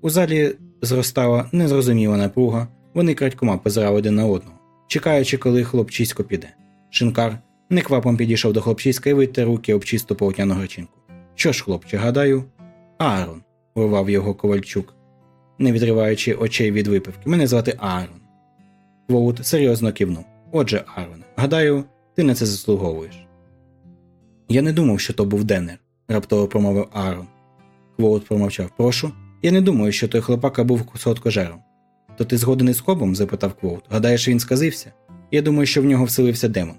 У залі зростала незрозуміла напруга, вони крадькома позирали один на одного, чекаючи, коли хлопчисько піде. Шинкар неквапом підійшов до хлопчиська і витер руки об чисту полотняну ганчірку. Що ж, хлопче, гадаю, Аарон, урвав його Ковальчук, не відриваючи очей від випивки. Мене звати Аарон. Квоут серйозно кивнув. Отже, Аарон, гадаю, ти на це заслуговуєш. Я не думав, що то був Деннер, раптово промовив Аарон. Квоут промовчав. Прошу. Я не думаю, що той хлопака був солодкожером. То ти згоден із Кобом? запитав Квоут. Гадаєш, він сказився? Я думаю, що в нього вселився демон,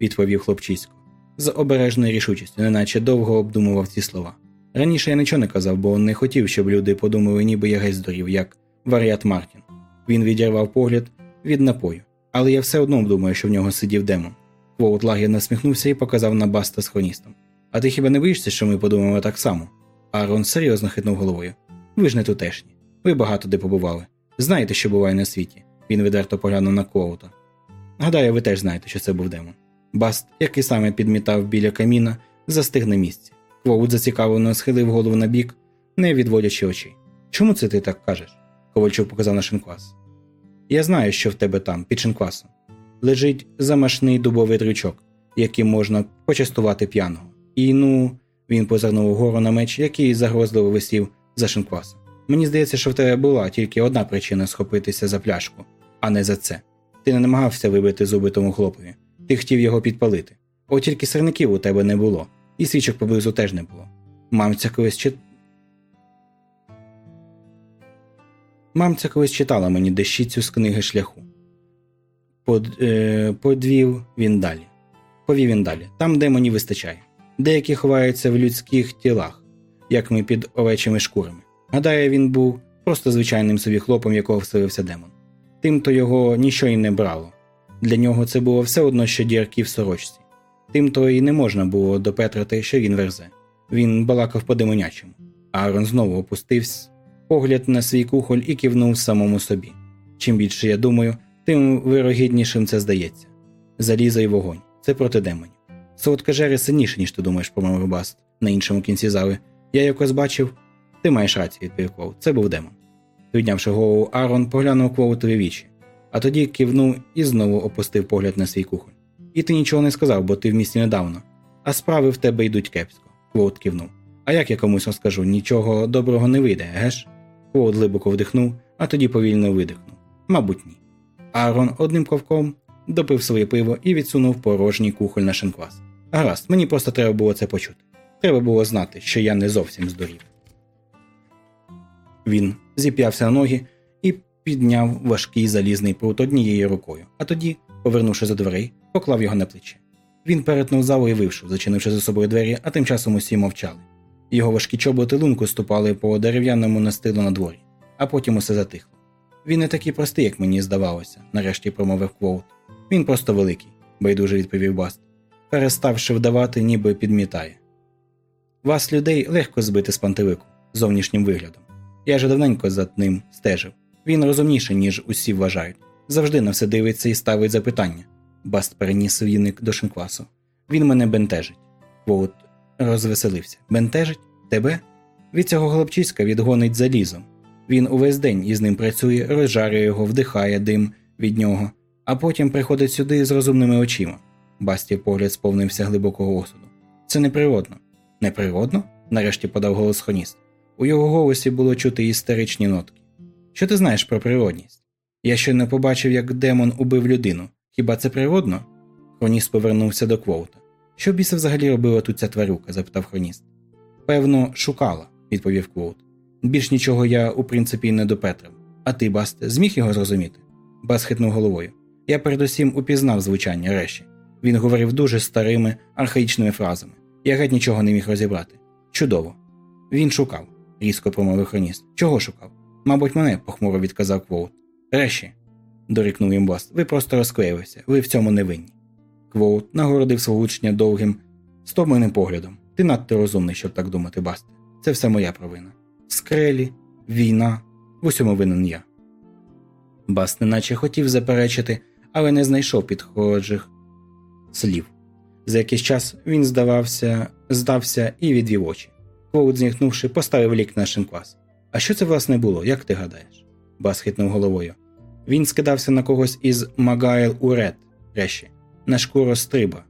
відповів хлопчисько. З обережною рішучістю, неначе довго обдумував ці слова. Раніше я нічого не казав, бо не хотів, щоб люди подумали, ніби я геть здурів, як Варіат Мартін. Він відірвав погляд від напою. Але я все одно думаю, що в нього сидів демон. Квоут лагідно насміхнувся і показав на Баста з хроністом. А ти хіба не боїшся, що ми подумаємо так само? Арон серйозно хитнув головою. Ви ж не тутешні. Ви багато де побували. Знаєте, що буває на світі. Він відверто поглянув на Квоута. Гадаю, ви теж знаєте, що це був демон. Баст, який саме підмітав біля каміна, застиг на місці. Квоут зацікавлено схилив голову на бік, не відводячи очей. Чому це ти так кажеш? Ковальчук показав на шинквас. Я знаю, що в тебе там, під шинквасом. Лежить замашний дубовий дрючок, яким можна почастувати п'яного. І ну, він позирнув угору на меч, який загрозливо висів за шинквасом. Мені здається, що в тебе була тільки одна причина схопитися за пляшку, а не за це. Ти не намагався вибити зуби тому хлопові, ти хотів його підпалити. От тільки сирників у тебе не було, і свічок поблизу теж не було. Мамця колись чит... Мамця колись читала мені дещицю з книги шляху. Е, Подвів він далі. Повів він далі. Там демонів вистачає. Деякі ховаються в людських тілах, як ми під овечими шкурами. Гадаю, він був просто звичайним собі хлопом, якого вселився демон. Тимто його нічого й не брало. Для нього це було все одно, що дірки в сорочці. Тимто і не можна було допетрити, що він верзе. Він балакав по демонячому. Аарон знову опустився погляд на свій кухоль і кивнув самому собі. Чим більше я думаю, тим вирогіднішим це здається. Залізо й вогонь це проти демонів. Солодкожери сильніші, ніж ти думаєш, промовив Баст на іншому кінці зали. Я якось бачив. Ти маєш рацію, відповів Квоут. Це був демон. Піднявши голову, Арон поглянув Квоутові в вічі, а тоді кивнув і знову опустив погляд на свій кухоль. І ти нічого не сказав, бо ти в місті недавно, а справи в тебе йдуть кепсько. Квоут кивнув. А як я комусь розкажу, нічого доброго не вийде, еге ж? Квоут глибоко вдихнув, а тоді повільно видихнув. Мабуть, ні. Арон одним ковком допив своє пиво і відсунув порожній кухоль на шинквас. Гаразд, мені просто треба було це почути. Треба було знати, що я не зовсім здурів. Він зіп'явся на ноги і підняв важкий залізний прут однією рукою, а тоді, повернувши за дверей, поклав його на плече. Він перетнув залу і вийшов, зачинивши за собою двері, а тим часом усі мовчали. Його важкі чоботи лунку ступали по дерев'яному настилу на дворі, а потім усе затихло. Він не такий простий, як мені здавалося, нарешті промовив Квоут. Він просто великий, байдуже відповів Баст, переставши вдавати, ніби підмітає. Вас, людей, легко збити з пантелику зовнішнім виглядом. Я вже давненько за ним стежив. Він розумніший, ніж усі вважають. Завжди на все дивиться і ставить запитання. Баст переніс віник до шинквасу. Він мене бентежить. Квоут розвеселився. Бентежить? Тебе? Від цього хлопчиська відгонить залізом. Він увесь день із ним працює, розжарює його, вдихає дим від нього, а потім приходить сюди з розумними очима. Басті погляд сповнився глибокого осуду. Це неприродно. Неприродно? нарешті подав голос хроніст. У його голосі було чути істеричні нотки. Що ти знаєш про природність? Я ще не побачив, як демон убив людину. Хіба це природно? Хроніст повернувся до квоута. Що біса взагалі робила тут ця тварюка? запитав хроніст. Певно, шукала, відповів Квоут. Більш нічого я, у принципі, не допетрив. А ти, Басте, зміг його зрозуміти? Бас хитнув головою. Я передусім упізнав звучання реші. Він говорив дуже старими, архаїчними фразами. Я геть нічого не міг розібрати. Чудово. Він шукав, різко промовив хроніст. Чого шукав? Мабуть, мене, похмуро відказав Квоут. Реші, дорікнув їм Баст, ви просто розклеїлися, ви в цьому не винні. Квоут нагородив свого учня довгим, стомленим поглядом. Ти надто розумний, щоб так думати, Басте. Це все моя провина. Скрелі, війна, в усьому винен я. Баст неначе хотів заперечити, але не знайшов підходжих слів. За якийсь час він здавався, здався і відвів очі. Квоут, зітхнувши, поставив лік на шинквас. А що це власне було, як ти гадаєш? Баст хитнув головою. Він скидався на когось із Магайл Урет, реші, на шкурострибa.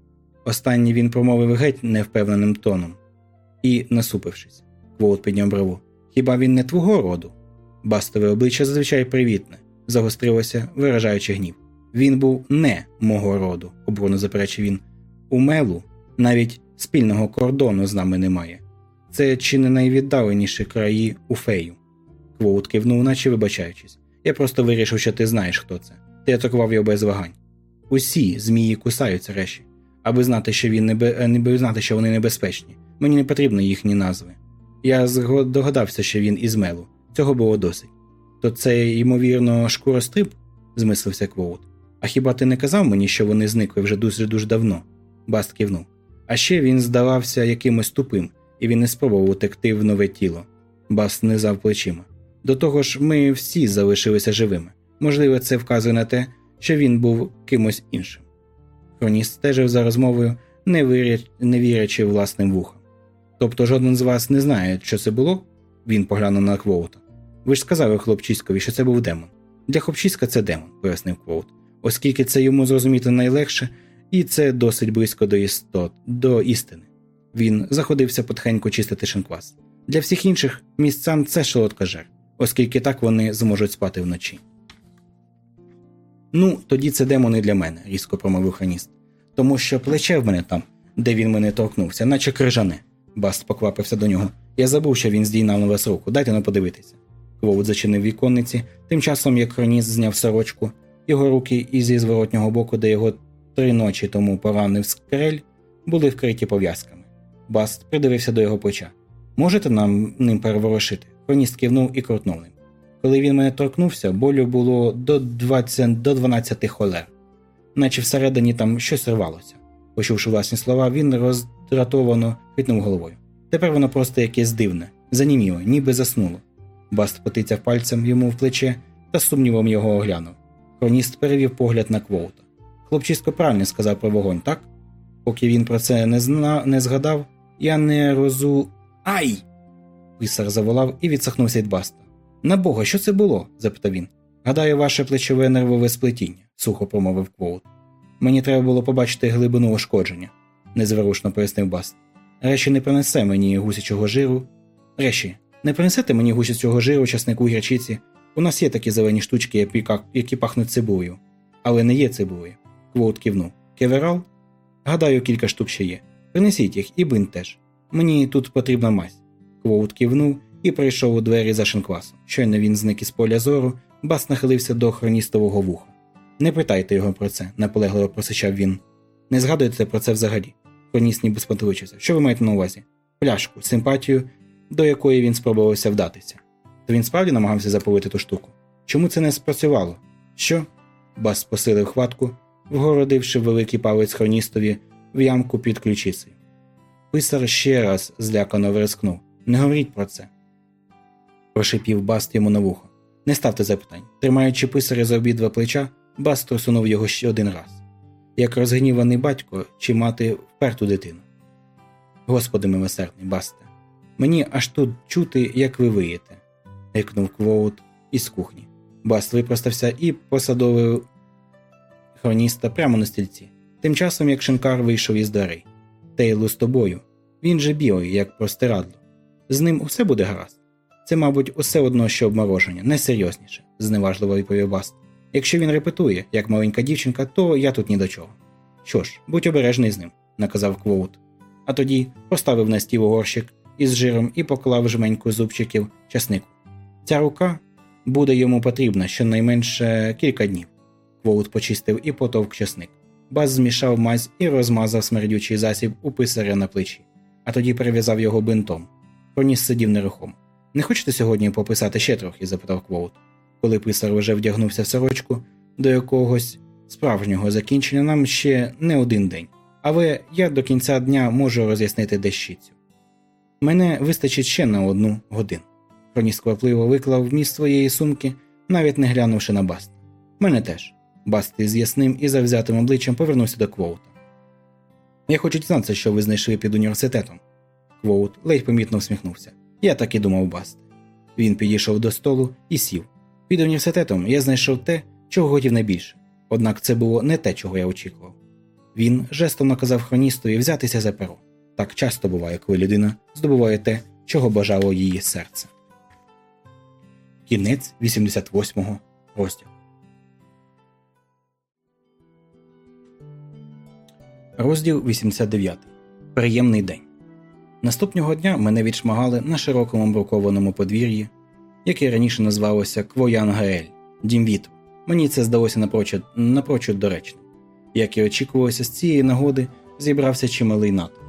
Останнє він промовив геть невпевненим тоном і, насупившись, Квоут підняв брову. Хіба він не твого роду? Бастове обличчя зазвичай привітне, загострилося, виражаючи гнів. Він був не мого роду, обурно заперечив він. У Мелу навіть спільного кордону з нами немає. Це чи не найвіддаленіші краї у фею. Квоут кивнув, наче вибачаючись. Я просто вирішив, що ти знаєш, хто це. Ти атакував його без вагань. Усі змії кусаються реші, аби знати, що він небе... аби знати, що вони небезпечні. Мені не потрібні їхні назви. Я догадався, що він із мелу. Цього було досить. То це, ймовірно, шкуростриб? змислився Квоут. А хіба ти не казав мені, що вони зникли вже дуже дуже давно? Баст кивнув. А ще він здавався якимось тупим, і він не спробував утекти в нове тіло. Баст знизав плечима. До того ж, ми всі залишилися живими. Можливо, це вказує на те, що він був кимось іншим. Хроніст стежив за розмовою, не, віряч... не вірячи власним вухам. Тобто жоден з вас не знає, що це було? Він поглянув на Квоута. Ви ж сказали хлопчиськові, що це був демон. Для хлопчиська це демон, пояснив Квоут, оскільки це йому зрозуміти найлегше, і це досить близько до істот, до істини. Він заходився потихеньку чистити шинквас. Для всіх інших місцям це шолодка жер, оскільки так вони зможуть спати вночі. Ну, тоді це демони для мене, різко промовив ханіст. Тому що плече в мене там, де він мене торкнувся, наче крижане. Баст поквапився до нього. Я забув, що він здійнав на вас руку. Дайте но подивитися. Квоут зачинив віконниці, тим часом як хроніст зняв сорочку, його руки і зі зворотнього боку, де його три ночі тому поранив скрель, були вкриті пов'язками. Баст придивився до його плеча. Можете нам ним переворошити? Хроніст кивнув і крутнув ним. Коли він мене торкнувся, болю було до 20 до 12 холер, наче всередині там щось рвалося. Почувши власні слова, він роздратовано хитнув головою. Тепер воно просто якесь дивне, заніміло, ніби заснуло. Баст потицяв пальцем йому в плече та сумнівом його оглянув. Хроніст перевів погляд на квоута. Хлопчисько правильно сказав про вогонь, так? Поки він про це не зна... не згадав, я не розу. Ай! Писар заволав і відсахнувся від баста. На бога, що це було? запитав він. Гадаю, ваше плечове нервове сплетіння, сухо промовив Квоут. Мені треба було побачити глибину ушкодження, незворушно пояснив Баст. Реші, не принесе мені гусячого жиру. Реші, не принесете мені гусячого жиру, часнику гірчиці. У нас є такі зелені штучки, які пахнуть цибулею. Але не є цибулею. Квоут кивнув. Кеверал? Гадаю, кілька штук ще є. Принесіть їх і бинт теж. Мені тут потрібна мазь. Квоут кивнув і пройшов у двері за шинквасом. Щойно він зник із поля зору, Баст нахилився до хроністового вуха. Не питайте його про це, наполегливо просичав він. Не згадуйте про це взагалі. Хроніст ніби спантеличився. Що ви маєте на увазі? Пляшку, симпатію, до якої він спробувався вдатися. То він справді намагався запалити ту штуку. Чому це не спрацювало? Що? Бас посилив хватку, вгородивши великий палець хроністові в ямку під ключицею. Писар ще раз злякано вирискнув. Не говоріть про це. Прошипів Баст йому на вухо. Не ставте запитань. Тримаючи писаря за обидва плеча, Баст трусунув його ще один раз, як розгніваний батько чи мати вперту дитину. Господи милосердний, Басте, мені аж тут чути, як ви виєте, гукнув Квоут із кухні. Баст випростався і посадовив хроніста прямо на стільці. Тим часом як шинкар вийшов із дверей. Тейлу з тобою. Він же білий, як простирадло. З ним усе буде гаразд. Це, мабуть, усе одно, що обмороження, найсерйозніше, зневажливо відповів Баст. Якщо він репетує, як маленька дівчинка, то я тут ні до чого. Що ж, будь обережний з ним, наказав Квоут. А тоді поставив на стіл горщик із жиром і поклав жменьку зубчиків часнику. Ця рука буде йому потрібна щонайменше кілька днів. Квоут почистив і потовк часник. Бас змішав мазь і розмазав смердючий засіб у писаря на плечі, а тоді перев'язав його бинтом. Проніс сидів нерухомо. Не хочете сьогодні пописати ще трохи? запитав Квоут. Коли писар вже вдягнувся в сорочку, до якогось справжнього закінчення нам ще не один день, але я до кінця дня можу роз'яснити дещицю. Мене вистачить ще на одну годину. Проніс квапливо виклав вміст своєї сумки, навіть не глянувши на Баста. Мене теж. Баст із ясним і завзятим обличчям повернувся до Квоута. Я хочу дізнатися, що ви знайшли під університетом. Квоут ледь помітно всміхнувся. Я так і думав Баст. Він підійшов до столу і сів. Під університетом я знайшов те, чого хотів найбільше, однак це було не те, чого я очікував. Він жестом наказав хроністові взятися за перо. Так часто буває, коли людина здобуває те, чого бажало її серце. Кінець 88-го розділу. Розділ 89. Приємний день. Наступного дня мене відшмагали на широкому брукованому подвір'ї, яке раніше називалося Квоянгаель, дім вітру. Мені це здалося напрочуд, напрочуд доречним. Як і очікувалося, з цієї нагоди зібрався чималий натовп.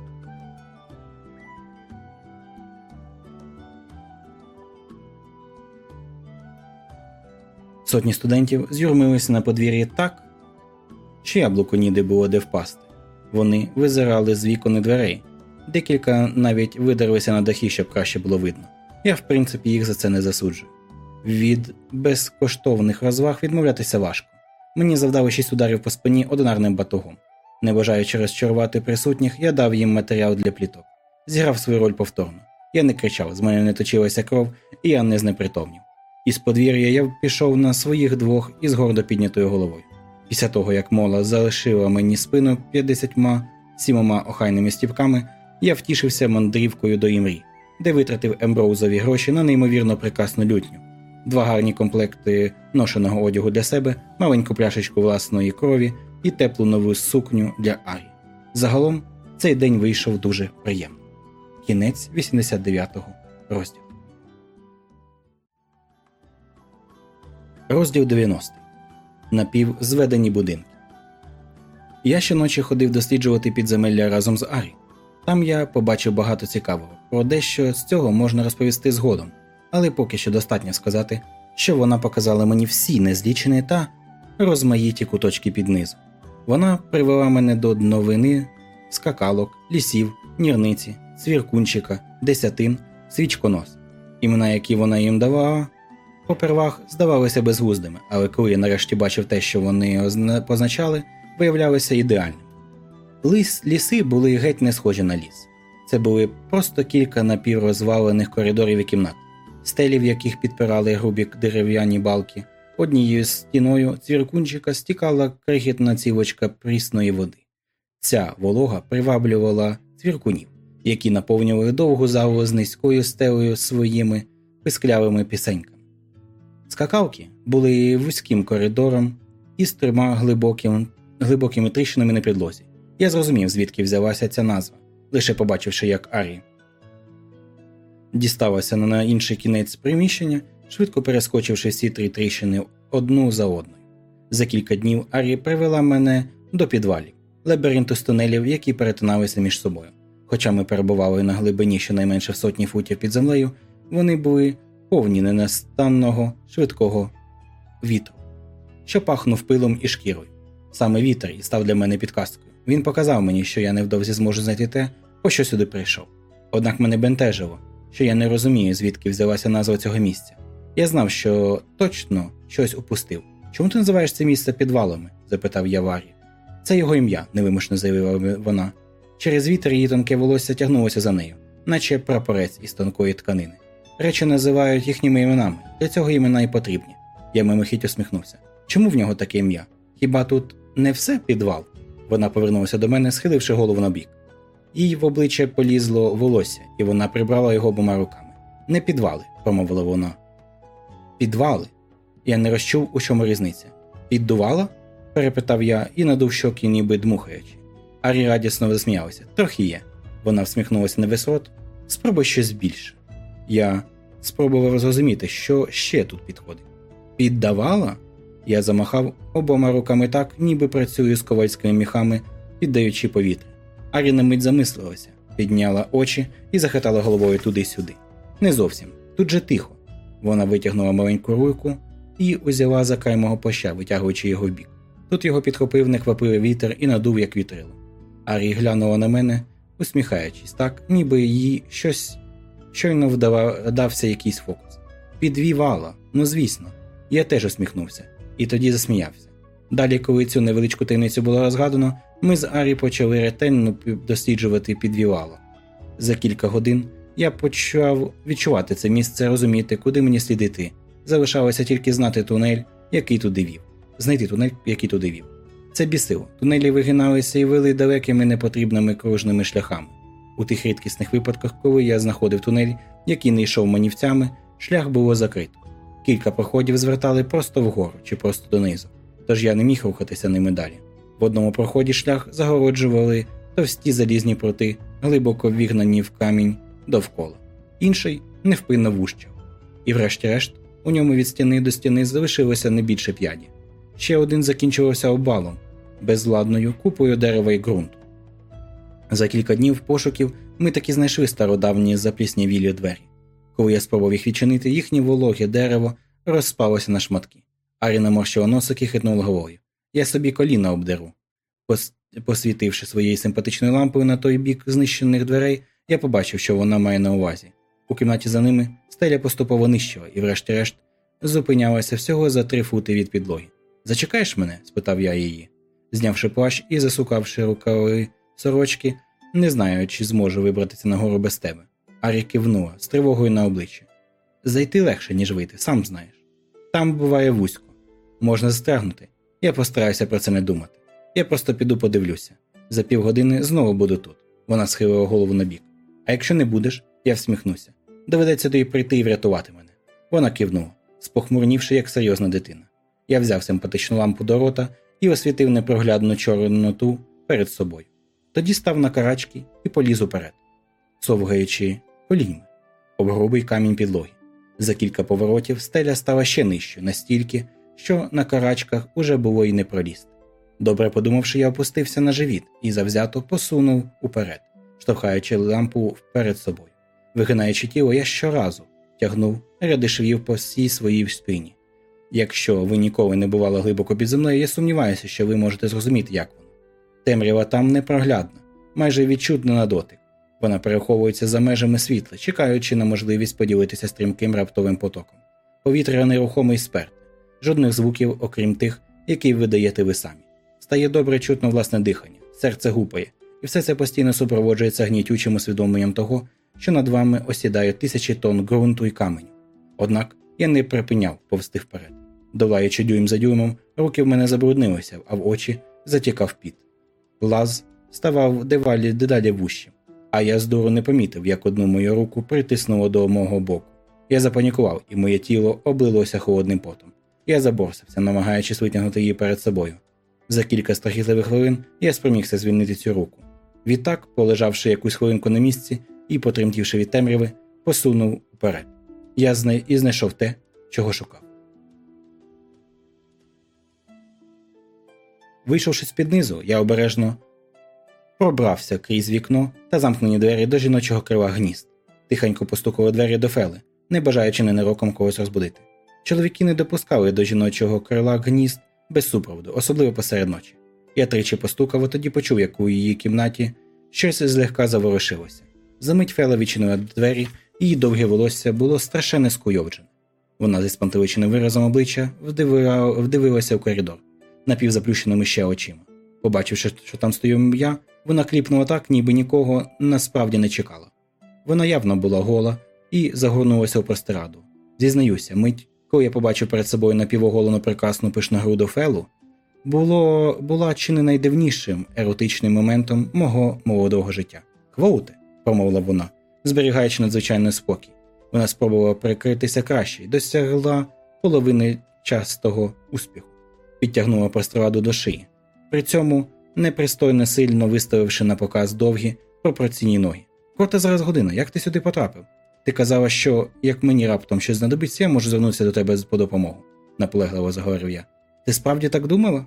Сотні студентів з'юрмилися на подвір'ї так, що яблуко ніде було де впасти. Вони визирали з вікон і дверей, декілька навіть видерлися на дахи, щоб краще було видно. Я, в принципі, їх за це не засуджую. Від безкоштовних розваг відмовлятися важко. Мені завдали шість ударів по спині одинарним батогом. Не бажаючи розчарувати присутніх, я дав їм матеріал для пліток. Зіграв свою роль повторно. Я не кричав, з мене не точилася кров, і я не знепритомнів. Із подвір'я я пішов на своїх двох із гордо піднятою головою. Після того, як мола залишила мені спину 57 охайними стіпками, я втішився мандрівкою до Імрі, де витратив емброузові гроші на неймовірно прекрасну лютню, два гарні комплекти ношеного одягу для себе, маленьку пляшечку власної крові і теплу нову сукню для Арі. Загалом Цей день вийшов дуже приємно. Кінець 89-го розділу. Розділ 90. Напівзведені будинки. Я щоночі ходив досліджувати підземелля разом з Арі. Там я побачив багато цікавого. Про дещо з цього можна розповісти згодом, але поки що достатньо сказати, що вона показала мені всі незлічені та розмаїті куточки під низу. Вона привела мене до новини скакалок, лісів, нірниці, цвіркунчика, десятин, свічконос. Імена, які вона їм давала, попервах здавалися безглуздими, але коли я нарешті бачив те, що вони позначали, виявлялися ідеальними. Ліс, ліси були геть не схожі на ліс. Це були просто кілька напіврозвалених коридорів і кімнат, стелі, в яких підпирали грубі дерев'яні балки. Однією стіною цвіркунчика стікала крихітна цівочка прісної води. Ця волога приваблювала цвіркунів, які наповнювали довгу залу з низькою стелею своїми писклявими пісеньками. Скакалки були вузьким коридором із трьома глибоким, глибокими тріщинами на підлозі. Я зрозумів, звідки взялася ця назва, лише побачивши, як Арі дісталася на інший кінець приміщення, швидко перескочивши всі три тріщини одну за одною. За кілька днів Арі привела мене до підвалів, лабіринту з тунелів, які перетиналися між собою. Хоча ми перебували на глибині щонайменше в сотні футів під землею, вони були повні ненастанного швидкого вітру, що пахнув пилом і шкірою. Саме вітер і став для мене підказкою. Він показав мені, що я невдовзі зможу знайти те, по що сюди прийшов. Однак мене бентежило, що я не розумію, звідки взялася назва цього місця. Я знав, що точно щось упустив. Чому ти називаєш це місце підвалами? запитав я Варі. Це його ім'я, невимушно заявила вона. Через вітер її тонке волосся тягнулося за нею, наче прапорець із тонкої тканини. Речі називають їхніми іменами, для цього імена й потрібні. Я мимохідь усміхнувся. Чому в нього таке ім'я? Хіба тут не все підвал? Вона повернулася до мене, схиливши голову на бік. Їй в обличчя полізло волосся, і вона прибрала його обома руками. Не підвали, промовила вона. Підвали. Я не розчув, у чому різниця. Піддувала? перепитав я і надув щоки, ніби дмухаючи. Арі радісно засміялася. Трохи є. Вона всміхнулася на висот. Спробуй щось більше. Я спробував зрозуміти, що ще тут підходить. Піддавала? Я замахав обома руками так, ніби працюю з ковальськими міхами, піддаючи повітря. Арі на мить замислилася, підняла очі і захитала головою туди-сюди. Не зовсім, тут же тихо. Вона витягнула маленьку руку і узяла за край мого плаща, витягуючи його в бік. Тут його підхопив неквапливий вітер і надув, як вітрило. Арі глянула на мене, усміхаючись, так, ніби їй щось щойно вдався якийсь фокус. Підвівала, ну звісно, я теж усміхнувся, і тоді засміявся. Далі, коли цю невеличку таємницю було розгадано, ми з Арі почали ретельно досліджувати підвівало. За кілька годин я почав відчувати це місце, розуміти, куди мені слід іти. Залишалося тільки знати тунель, який туди вів, знайти тунель, який туди вів. Це бісило. Тунелі вигиналися і вели далекими непотрібними кружними шляхами. У тих рідкісних випадках, коли я знаходив тунель, який не йшов манівцями, шлях було закрито. Кілька проходів звертали просто вгору чи просто донизу, тож я не міг рухатися ними далі. В одному проході шлях загороджували товсті залізні проти, глибоко вігнані в камінь довкола, інший невпинно вущав. І, врешті-решт, у ньому від стіни до стіни залишилося не більше п'яді. Ще один закінчувався обвалом, безладною купою дерева і ґрунту. За кілька днів пошуків ми таки знайшли стародавні запліснявілі двері. Коли я спробував їх відчинити, їхнє вологе дерево розпалося на шматки. Арі наморщила носик і хитнула головою. Я собі коліна обдеру. Посвітивши своєю симпатичною лампою на той бік знищених дверей, я побачив, що вона має на увазі. У кімнаті за ними стеля поступово нищила і, врешті-решт, зупинялася всього за три фути від підлоги. Зачекаєш мене? спитав я її. Знявши плащ і засукавши рукави сорочки, не знаю, чи зможу вибратися нагору без тебе. Арі кивнула з тривогою на обличчі. Зайти легше, ніж вийти, сам знаєш. Там буває вузько. Можна застрягнути. Я постараюся про це не думати. Я просто піду подивлюся. За півгодини знову буду тут. Вона схилила голову на бік. А якщо не будеш, я всміхнуся. Доведеться тобі прийти і врятувати мене. Вона кивнула, спохмурнівши, як серйозна дитина. Я взяв симпатичну лампу до рота і освітив непроглядну чорноту перед собою. Тоді став на карачки і поліз уперед, совгаючи коліньми об грубий камінь підлоги. За кілька поворотів стеля стала ще нижчою, настільки, що на карачках уже було й не пролізти. Добре подумавши, я опустився на живіт і завзято посунув уперед, штовхаючи лампу перед собою. Вигинаючи тіло, я щоразу тягнув ряди швів по всій своїй спині. Якщо ви ніколи не бували глибоко під землею, я сумніваюся, що ви можете зрозуміти, як воно. Темрява там непроглядна, майже відчутна на дотик. Вона переховується за межами світла, чекаючи на можливість поділитися стрімким раптовим потоком. Повітря нерухоме й сперте, жодних звуків, окрім тих, які видаєте ви самі. Стає добре чутно власне дихання, серце гупає, і все це постійно супроводжується гнітючим усвідомленням того, що над вами осідають тисячі тонн ґрунту і каменю. Однак я не припиняв повсти вперед. Долаючи дюйм за дюймом, руки в мене забруднилися, а в очі затікав піт. Лаз ставав дедалі, дедалі вущим, а я з дуру не помітив, як одну мою руку притиснуло до мого боку. Я запанікував, і моє тіло облилося холодним потом. Я заборсався, намагаючись витягнути її перед собою. За кілька страхітливих хвилин я спромігся звільнити цю руку. Відтак, полежавши якусь хвилинку на місці і, потремтівши від темряви, посунув уперед. Я знай... і знайшов те, чого шукав. Вийшовши з під низу, я обережно пробрався крізь вікно та замкнені двері до жіночого крила гнізд, тихенько постукали двері до фели, не бажаючи ненароком когось розбудити. Чоловіки не допускали до жіночого крила гнізд без супроводу, особливо посеред ночі. Я тричі постукав, а тоді почув, як у її кімнаті щось злегка заворушилося. Замить Фела відчинила двері, її довге волосся було страшенно скуйовджене. Вона зі спантеличеним виразом обличчя вдивила, вдивилася в коридор, напівзаплющеними ще очима. Побачивши, що там стою я, вона кліпнула так, ніби нікого насправді не чекала. Вона явно була гола і загорнулася в простираду. Зізнаюся, мить, коли я побачив перед собою напівоголену прекрасну пишногруду Фелу, було, була чи не найдивнішим еротичним моментом мого молодого життя. Квоуте, промовила вона, зберігаючи надзвичайний спокій. Вона спробувала прикритися краще і досягла половини частого успіху, підтягнула простираду до шиї. При цьому непристойно сильно виставивши на показ довгі пропорційні ноги. Кота зараз година, як ти сюди потрапив? Ти казала, що як мені раптом щось знадобиться, я можу звернутися до тебе по допомогу, наполегливо заговорив я. Ти справді так думала?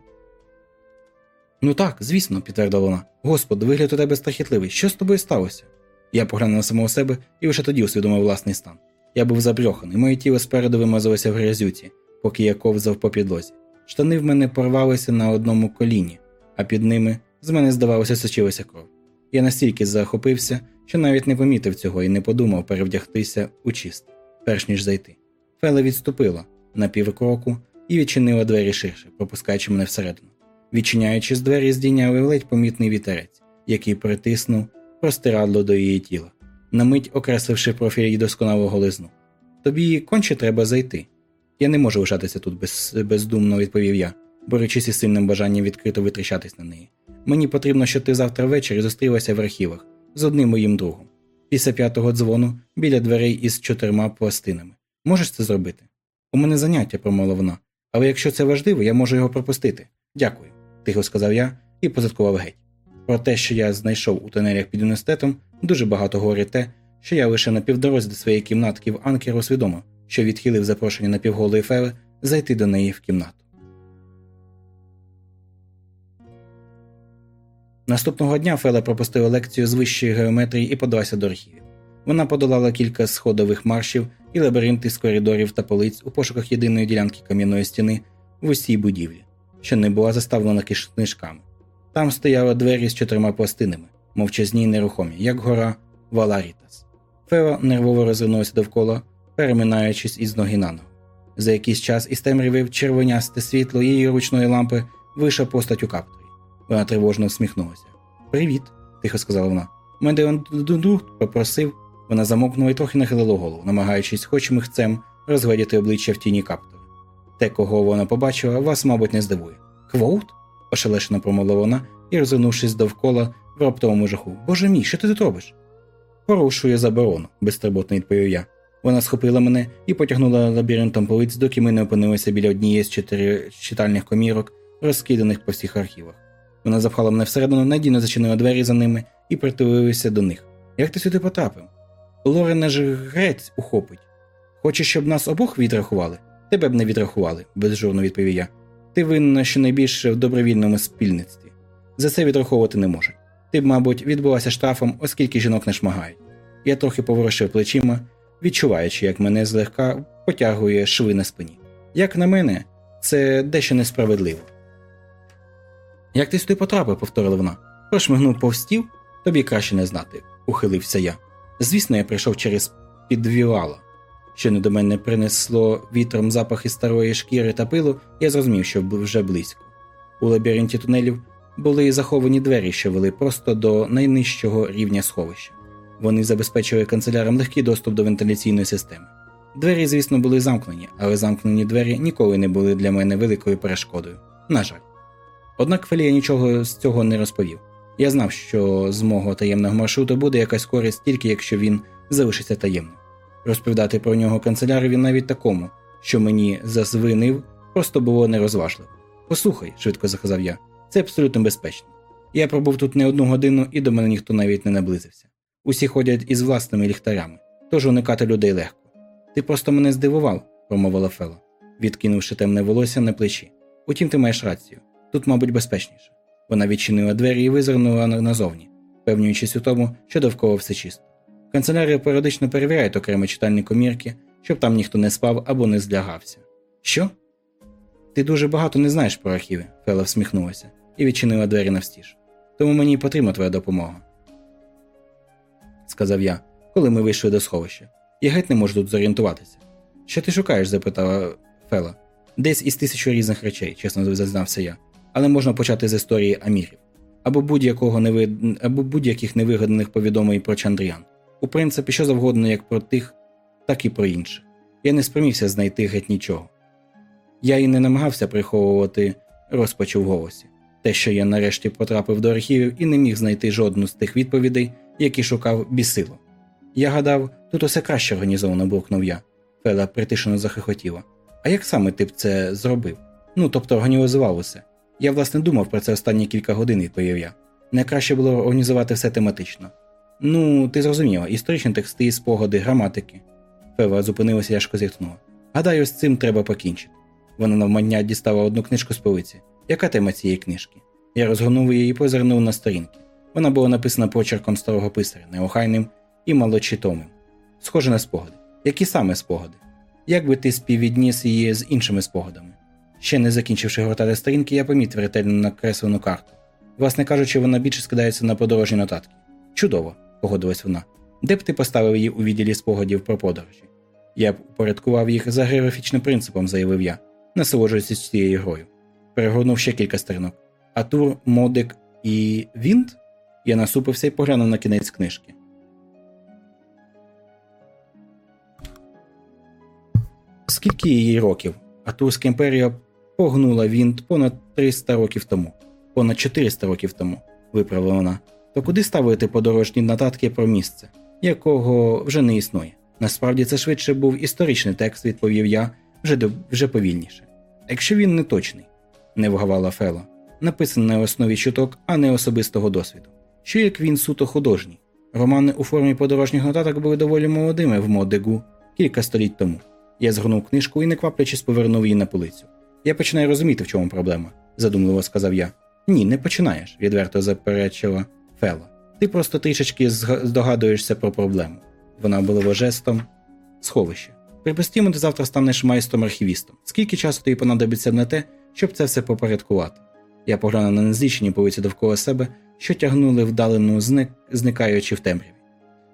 Ну так, звісно, підтвердила вона. Господи, вигляд у тебе страхітливий. Що з тобою сталося? Я поглянув на самого себе і лише тоді усвідомив власний стан. Я був забрьоханий, моє тіло спереду вимазалося в грязюці, поки я ковзав по підлозі. Штани в мене порвалися на одному коліні, а під ними з мене, здавалося, сочилася кров. Я настільки захопився, що навіть не помітив цього і не подумав перевдягтися у чист, перш ніж зайти. Фела відступила на півкроку і відчинила двері ширше, пропускаючи мене всередину. Відчиняючи з двері, здійняли ледь помітний вітерець, який притиснув простирадло до її тіла, на мить окресливши профіль її досконалого голизну. Тобі конче треба зайти. Я не можу лишатися тут без... бездумно, відповів я, борючись із сильним бажанням відкрито витріщатись на неї. Мені потрібно, щоб ти завтра ввечері зустрілася в архівах з одним моїм другом. Після п'ятого дзвону біля дверей із чотирма пластинами. Можеш це зробити? У мене заняття, промовила вона, але якщо це важливо, я можу його пропустити. Дякую, тихо сказав я і позадкував геть. Про те, що я знайшов у тунелях під університетом, дуже багато говорить те, що я лише на півдорозі до своєї кімнатки в Анкер усвідомив, що відхилив запрошення на півголої Фели зайти до неї в кімнату. Наступного дня Фела пропустила лекцію з вищої геометрії і подалася до архівів. Вона подолала кілька сходових маршів і лабіринти з коридорів та полиць у пошуках єдиної ділянки кам'яної стіни в усій будівлі, що не була заставлена книжками. Там стояли двері з чотирма пластинами, мовчазні й нерухомі, як гора Валарітас. Фела нервово розвернулася довкола, переминаючись із ноги на ногу. За якийсь час із темряви червонясте світло її ручної лампи вийшла постать у каптурі. Вона тривожно всміхнулася. Привіт, тихо сказала вона. Мене попросив. Вона замовкнула і трохи нахилила голову, намагаючись хоч михцем розглядіти обличчя в тіні каптури. Те, кого вона побачила, вас, мабуть, не здивує. Квоут? ошелешено промовила вона і, розвернувшись довкола в раптовому жаху. Боже мій, що ти тут робиш? Порушую заборону, безтурботно відповів я. Вона схопила мене і потягнула лабіринтом полиць, доки ми не опинилися біля однієї з чотири читальних комірок, розкиданих по всіх архівах. Вона запхала мене всередину, надійно зачинила двері за ними і притулився до них. Як ти сюди потрапив? Лорена ж грець ухопить. Хочеш, щоб нас обох відрахували? Тебе б не відрахували, безжурно відповів я. Ти винна щонайбільше в добровільному спільництві. За це відраховувати не можуть. Ти б, мабуть, відбулася штрафом, оскільки жінок не шмагають. Я трохи поворушив плечима, відчуваючи, як мене злегка потягує шви на спині. Як на мене, це дещо несправедливо. Як ти сюди потрапив, повторила вона. Прошмигнув повстів, тобі краще не знати, ухилився я. Звісно, я прийшов через підвівало. Щойно до мене принесло вітром запахи старої шкіри та пилу, я зрозумів, що вже близько. У лабіринті тунелів були заховані двері, що вели просто до найнижчого рівня сховища. Вони забезпечили канцелярам легкий доступ до вентиляційної системи. Двері, звісно, були замкнені, але замкнені двері ніколи не були для мене великою перешкодою. На жаль. Однак Фелія нічого з цього не розповів. Я знав, що з мого таємного маршруту буде якась користь тільки якщо він залишиться таємним. Розповідати про нього канцелярові навіть такому, що мені зазвинив, просто було нерозважливо. Послухай, швидко заказав я, це абсолютно безпечно. Я пробув тут не одну годину і до мене ніхто навіть не наблизився. Усі ходять із власними ліхтарями, тож уникати людей легко. Ти просто мене здивував, промовила Фела, відкинувши темне волосся на плечі. Утім, ти маєш рацію. Тут, мабуть, безпечніше. Вона відчинила двері і визирнула назовні, певнюючись у тому, що довкола все чисто. Канцелярія періодично перевіряє окремі читальні комірки, щоб там ніхто не спав або не злягався. Що? Ти дуже багато не знаєш про архіви, Фела всміхнулася і відчинила двері навстіж. Тому мені потрібна твоя допомога. Сказав я, коли ми вийшли до сховища. Я геть не можу тут зорієнтуватися. Що ти шукаєш? запитала Фела. Десь із тисячу різних речей, чесно зазнався я, але можна почати з історії Амірів або будь-якого невид... або будь-яких невигаданих повідомлень про Чандріан. У принципі, що завгодно як про тих, так і про інших. Я не спромігся знайти геть нічого. Я і не намагався приховувати розпачу в голосі. Те, що я нарешті потрапив до архівів і не міг знайти жодну з тих відповідей, які шукав бісило. Я гадав, тут усе краще організовано, буркнув я. Фела притишено захихотіла. А як саме ти б це зробив? Ну, тобто організував усе. Я, власне, думав про це останні кілька годин, відповів я. Найкраще було організувати все тематично. Ну, ти зрозуміла, історичні тексти, спогади, граматики. Фева зупинилася, яшко зітхнула. Гадаю, з цим треба покінчити. Вона навмання дістала одну книжку з полиці. Яка тема цієї книжки? Я розгорнув її і позирнув на сторінки. Вона була написана почерком старого писаря, неохайним і малочитомим. Схоже на спогади. Які саме спогади? Як би ти співвідніс її з іншими спогадами? Ще не закінчивши гортати сторінки, я помітив ретельно накреслену карту. Власне кажучи, вона більше скидається на подорожні нотатки. Чудово, погодилась вона. Де б ти поставив її у відділі спогадів про подорожі? Я б упорядкував їх за географічним принципом, заявив я, насолоджуючись цією грою. Перегорнув ще кілька сторінок. Атур, Модег і Вінт? Я насупився і поглянув на кінець книжки. Скільки її років? Атурська імперія поглинула Вінт понад 300 років тому, понад 400 років тому, виправила вона. То куди ставити подорожні нотатки про місце, якого вже не існує? Насправді це швидше був історичний текст, відповів я вже вже повільніше. Якщо він не точний, не вгавала Фела, написаний на основі чуток, а не особистого досвіду. Що як він суто художній? Романи у формі подорожніх нотаток були доволі молодими в Модегу кілька століть тому. Я згорнув книжку і, не кваплячись, повернув її на полицю. Я починаю розуміти, в чому проблема, задумливо сказав я. Ні, не починаєш, відверто заперечила Фела. Ти просто трішечки здогадуєшся про проблему. Вона була жестом сховище. Припустімо, ти завтра станеш майстром-архівістом. Скільки часу тобі понадобиться на те, щоб це все попорядкувати? Я поглянув на незлічені полиці довкола себе, що тягнули вдалену, зник... зникаючи в темряві.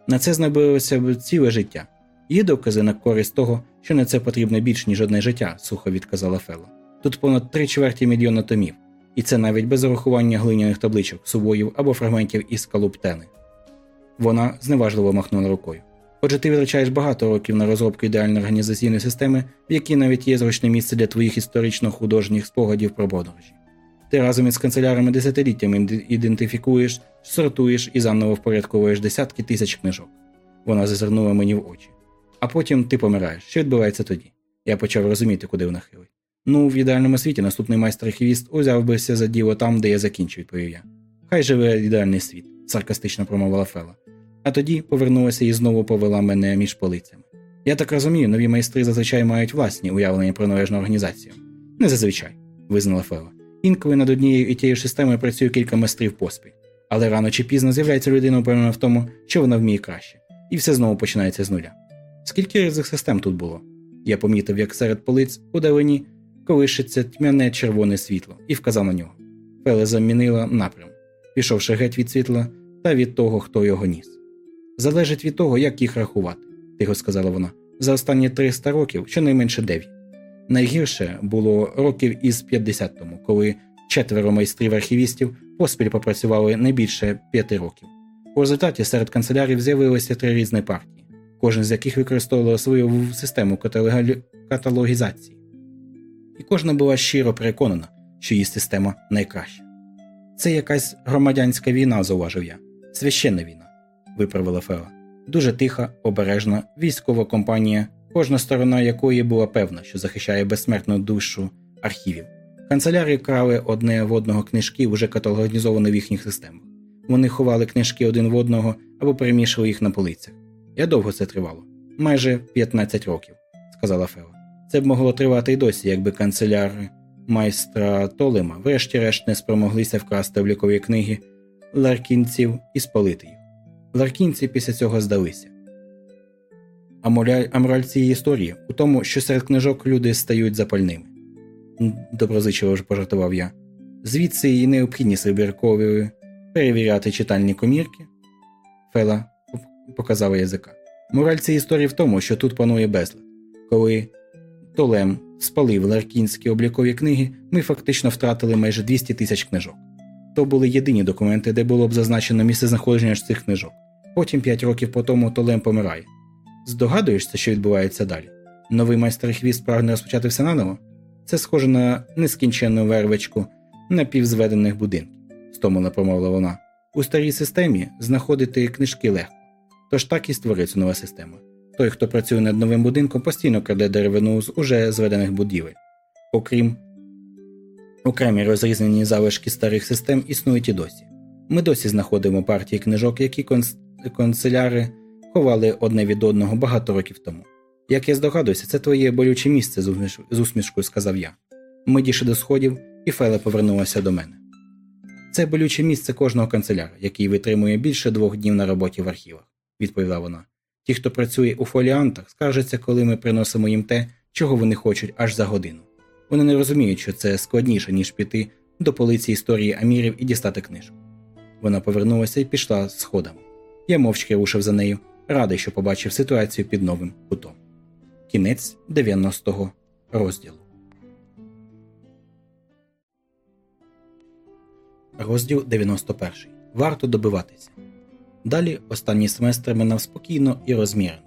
На це знадобилося б ціле життя. Є докази на користь того, що на це потрібно більш ніж одне життя, сухо відказала Фела. Тут понад три чверті мільйона томів, і це навіть без урахування глиняних табличок, сувоїв або фрагментів із калуптени. Вона зневажливо махнула рукою. Отже, ти витрачаєш багато років на розробку ідеальної організаційної системи, в якій навіть є зручне місце для твоїх історично-художніх спогадів про подорожі. Ти разом із канцелярами десятиліттями ідентифікуєш, сортуєш і заново впорядковуєш десятки тисяч книжок. Вона зазирнула мені в очі. А потім ти помираєш. Що відбувається тоді? Я почав розуміти, куди вона хилить. Ну, в ідеальному світі наступний майстер хвіст узяв бися за діло там, де я закінчив, відповів я. Хай живе ідеальний світ, саркастично промовила Фела. А тоді повернулася і знову повела мене між полицями. Я так розумію, нові майстри зазвичай мають власні уявлення про належну організацію. Не зазвичай, визнала Фела. Інколи над однією і тією системою працює кілька майстрів поспіль, але рано чи пізно з'являється людина впевнена в тому, що вона вміє краще, і все знову починається з нуля. Скільки різних систем тут було? Я помітив, як серед полиць у далині колишиться тьмяне червоне світло, і вказав на нього. Феле замінила напрям, пішовши геть від світла та від того, хто його ніс. Залежить від того, як їх рахувати, тихо сказала вона. За останні 300 років щонайменше 9. Найгірше було років із 50 тому, коли четверо майстрів архівістів поспіль попрацювали не більше 5 років. У результаті серед канцелярів з'явилися три різні партії, кожен з яких використовував свою систему каталогізації. І кожна була щиро переконана, що її система найкраща. Це якась громадянська війна, зауважив я, священна війна, виправила Фела. Дуже тиха, обережна військова компанія, кожна сторона якої була певна, що захищає безсмертну душу архівів. Канцелярі крали одне в одного книжки, вже каталогізовані в їхніх системах. Вони ховали книжки один в одного або перемішували їх на полицях. Я довго це тривало майже 15 років, сказала Фела. Це б могло тривати й досі, якби канцеляри майстра Толема, врешті-решт, не спромоглися вкрасти в лікові книги ларкінців і спалити їх. Ларкінці після цього здалися. А мораль цієї історії у тому, що серед книжок люди стають запальними. Доброзичливо ж пожартував я. Звідси і необхідність вибіркової перевіряти читальні комірки. Фела показала язика. Мораль цієї історії в тому, що тут панує безлад. Коли Толем спалив ларкінські облікові книги, ми фактично втратили майже 200 тисяч книжок. То були єдині документи, де було б зазначено місце знаходження цих книжок. Потім 5 років по тому Толем помирає. Здогадуєшся, що відбувається далі? Новий майстер хвіст прагне розпочати все наново? Це схоже на нескінченну вервичку напівзведених будинків, стомила промовила вона. У старій системі знаходити книжки легко. Тож так і створюється нова система. Той, хто працює над новим будинком, постійно краде деревину з уже зведених будівель. Окрім окремі розрізнені залишки старих систем існують і досі. Ми досі знаходимо партії книжок, які конс... канцеляри ховали одне від одного багато років тому. Як я здогадуюся, це твоє болюче місце, з усмішкою сказав я. Ми дійшли до сходів, і Феле повернулася до мене. Це болюче місце кожного канцеляра, який витримує більше двох днів на роботі в архівах, відповіла вона. Ті, хто працює у фоліантах, скаржаться, коли ми приносимо їм те, чого вони хочуть аж за годину. Вони не розуміють, що це складніше, ніж піти до полиці історії Амірів і дістати книжку. Вона повернулася і пішла сходами. Я мовчки рушив за нею, радий, що побачив ситуацію під новим кутом. Кінець 90-го розділу. Розділ 91. Варто добиватися. Далі останній семестр минав спокійно і розмірено.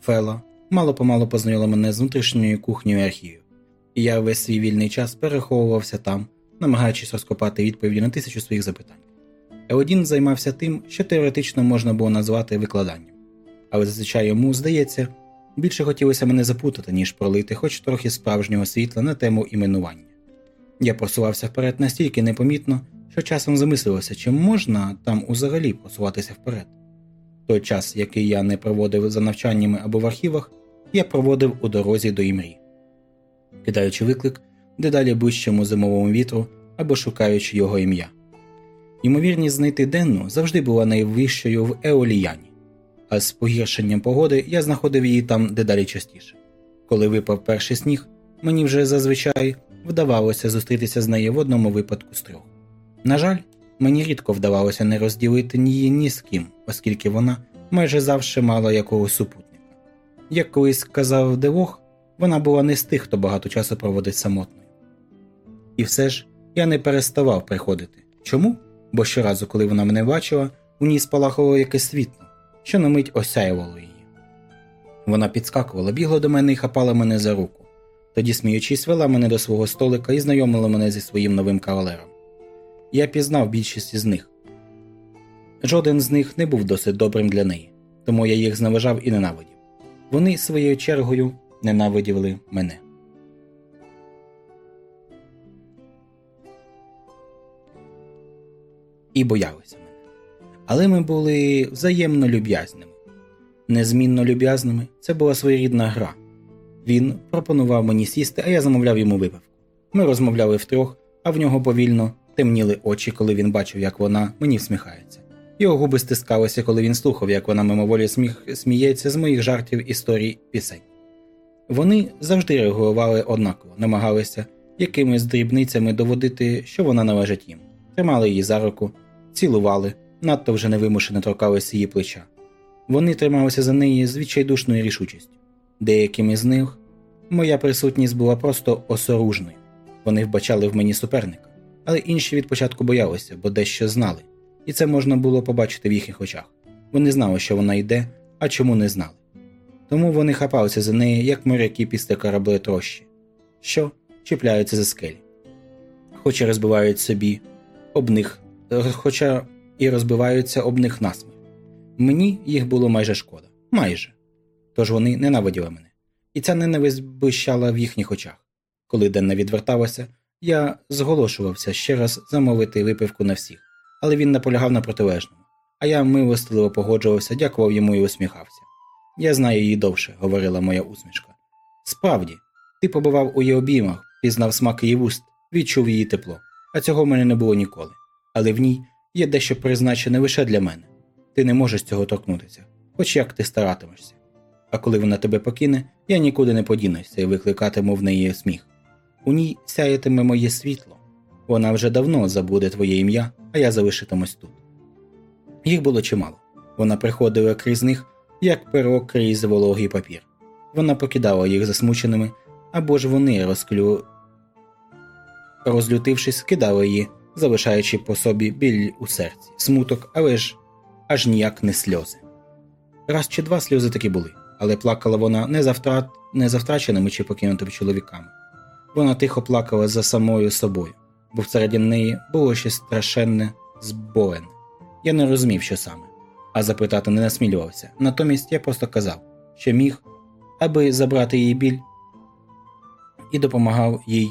Фела мало помалу познайомила мене з внутрішньою кухнею архівів, і я весь свій вільний час переховувався там, намагаючись розкопати відповіді на тисячу своїх запитань. Еодін займався тим, що теоретично можна було назвати викладанням, але зазвичай йому, здається, більше хотілося мене запутати, ніж пролити хоч трохи справжнього світла на тему іменування. Я просувався вперед настільки непомітно, що часом замислювався, чи можна там узагалі просуватися вперед. Той час, який я не проводив за навчаннями або в архівах, я проводив у дорозі до імрі, кидаючи виклик дедалі ближчому зимовому вітру або шукаючи його ім'я. Ймовірність знайти денну завжди була найвищою в Еоліяні, а з погіршенням погоди я знаходив її там дедалі частіше. Коли випав перший сніг, мені вже зазвичай вдавалося зустрітися з нею в одному випадку з трьох. На жаль, мені рідко вдавалося не розділити ні ні з ким, оскільки вона майже завжди мала якогось супутника. Як колись казав Девох, вона була не з тих, хто багато часу проводить самотною. І все ж я не переставав приходити. Чому? Бо щоразу, коли вона мене бачила, у ній спалахувало якесь світло, що на мить осяювало її. Вона підскакувала, бігла до мене і хапала мене за руку. Тоді, сміючись, вела мене до свого столика і знайомила мене зі своїм новим кавалером я пізнав більшість із них. Жоден з них не був досить добрим для неї, тому я їх зневажав і ненавидів. Вони своєю чергою ненавиділи мене. І боялися мене. Але ми були взаємно люб'язними. Незмінно люб'язними це була своєрідна гра. Він пропонував мені сісти, а я замовляв йому випивку. Ми розмовляли втрьох, а в нього повільно темніли очі, коли він бачив, як вона мені всміхається. Його губи стискалися, коли він слухав, як вона мимоволі сміх сміється з моїх жартів історій пісень. Вони завжди реагували однаково, намагалися якимись дрібницями доводити, що вона належить їм, тримали її за руку, цілували, надто вже невимушено торкалися її плеча. Вони трималися за неї з відчайдушною рішучістю. Деякими з них моя присутність була просто осоружною. Вони вбачали в мені суперника, але інші від початку боялися, бо дещо знали, і це можна було побачити в їхніх очах. Вони знали, що вона йде, а чому не знали. Тому вони хапалися за неї, як моряки після корабли трощі, що чіпляються за скелі, хоча розбивають собі об них, хоча і розбиваються об них насмерть. Мені їх було майже шкода, майже. Тож вони ненавиділи мене, і ця ненависть блищала в їхніх очах. Коли Денна відверталася, я зголошувався ще раз замовити випивку на всіх, але він наполягав на протилежному, а я милостливо погоджувався, дякував йому і усміхався. Я знаю її довше, говорила моя усмішка. Справді, ти побував у її обіймах, пізнав смак її вуст, відчув її тепло, а цього в мене не було ніколи. Але в ній є дещо призначене лише для мене. Ти не можеш цього торкнутися, хоч як ти старатимешся. А коли вона тебе покине, я нікуди не подінуся і викликатиму в неї сміх. У ній сяятиме моє світло. Вона вже давно забуде твоє ім'я, а я залишитимусь тут. Їх було чимало. Вона приходила крізь них, як перо крізь вологий папір. Вона покидала їх засмученими, або ж вони, розклю... розлютившись, кидали її, залишаючи по собі біль у серці, смуток, але ж аж ніяк не сльози. Раз чи два сльози таки були, але плакала вона не за, втрат... не за втраченими чи покинутими чоловіками. Вона тихо плакала за самою собою, бо всередині неї було щось страшенне зболене. Я не розумів, що саме, а запитати не насмілювався. Натомість я просто казав, що міг, аби забрати її біль, і допомагав їй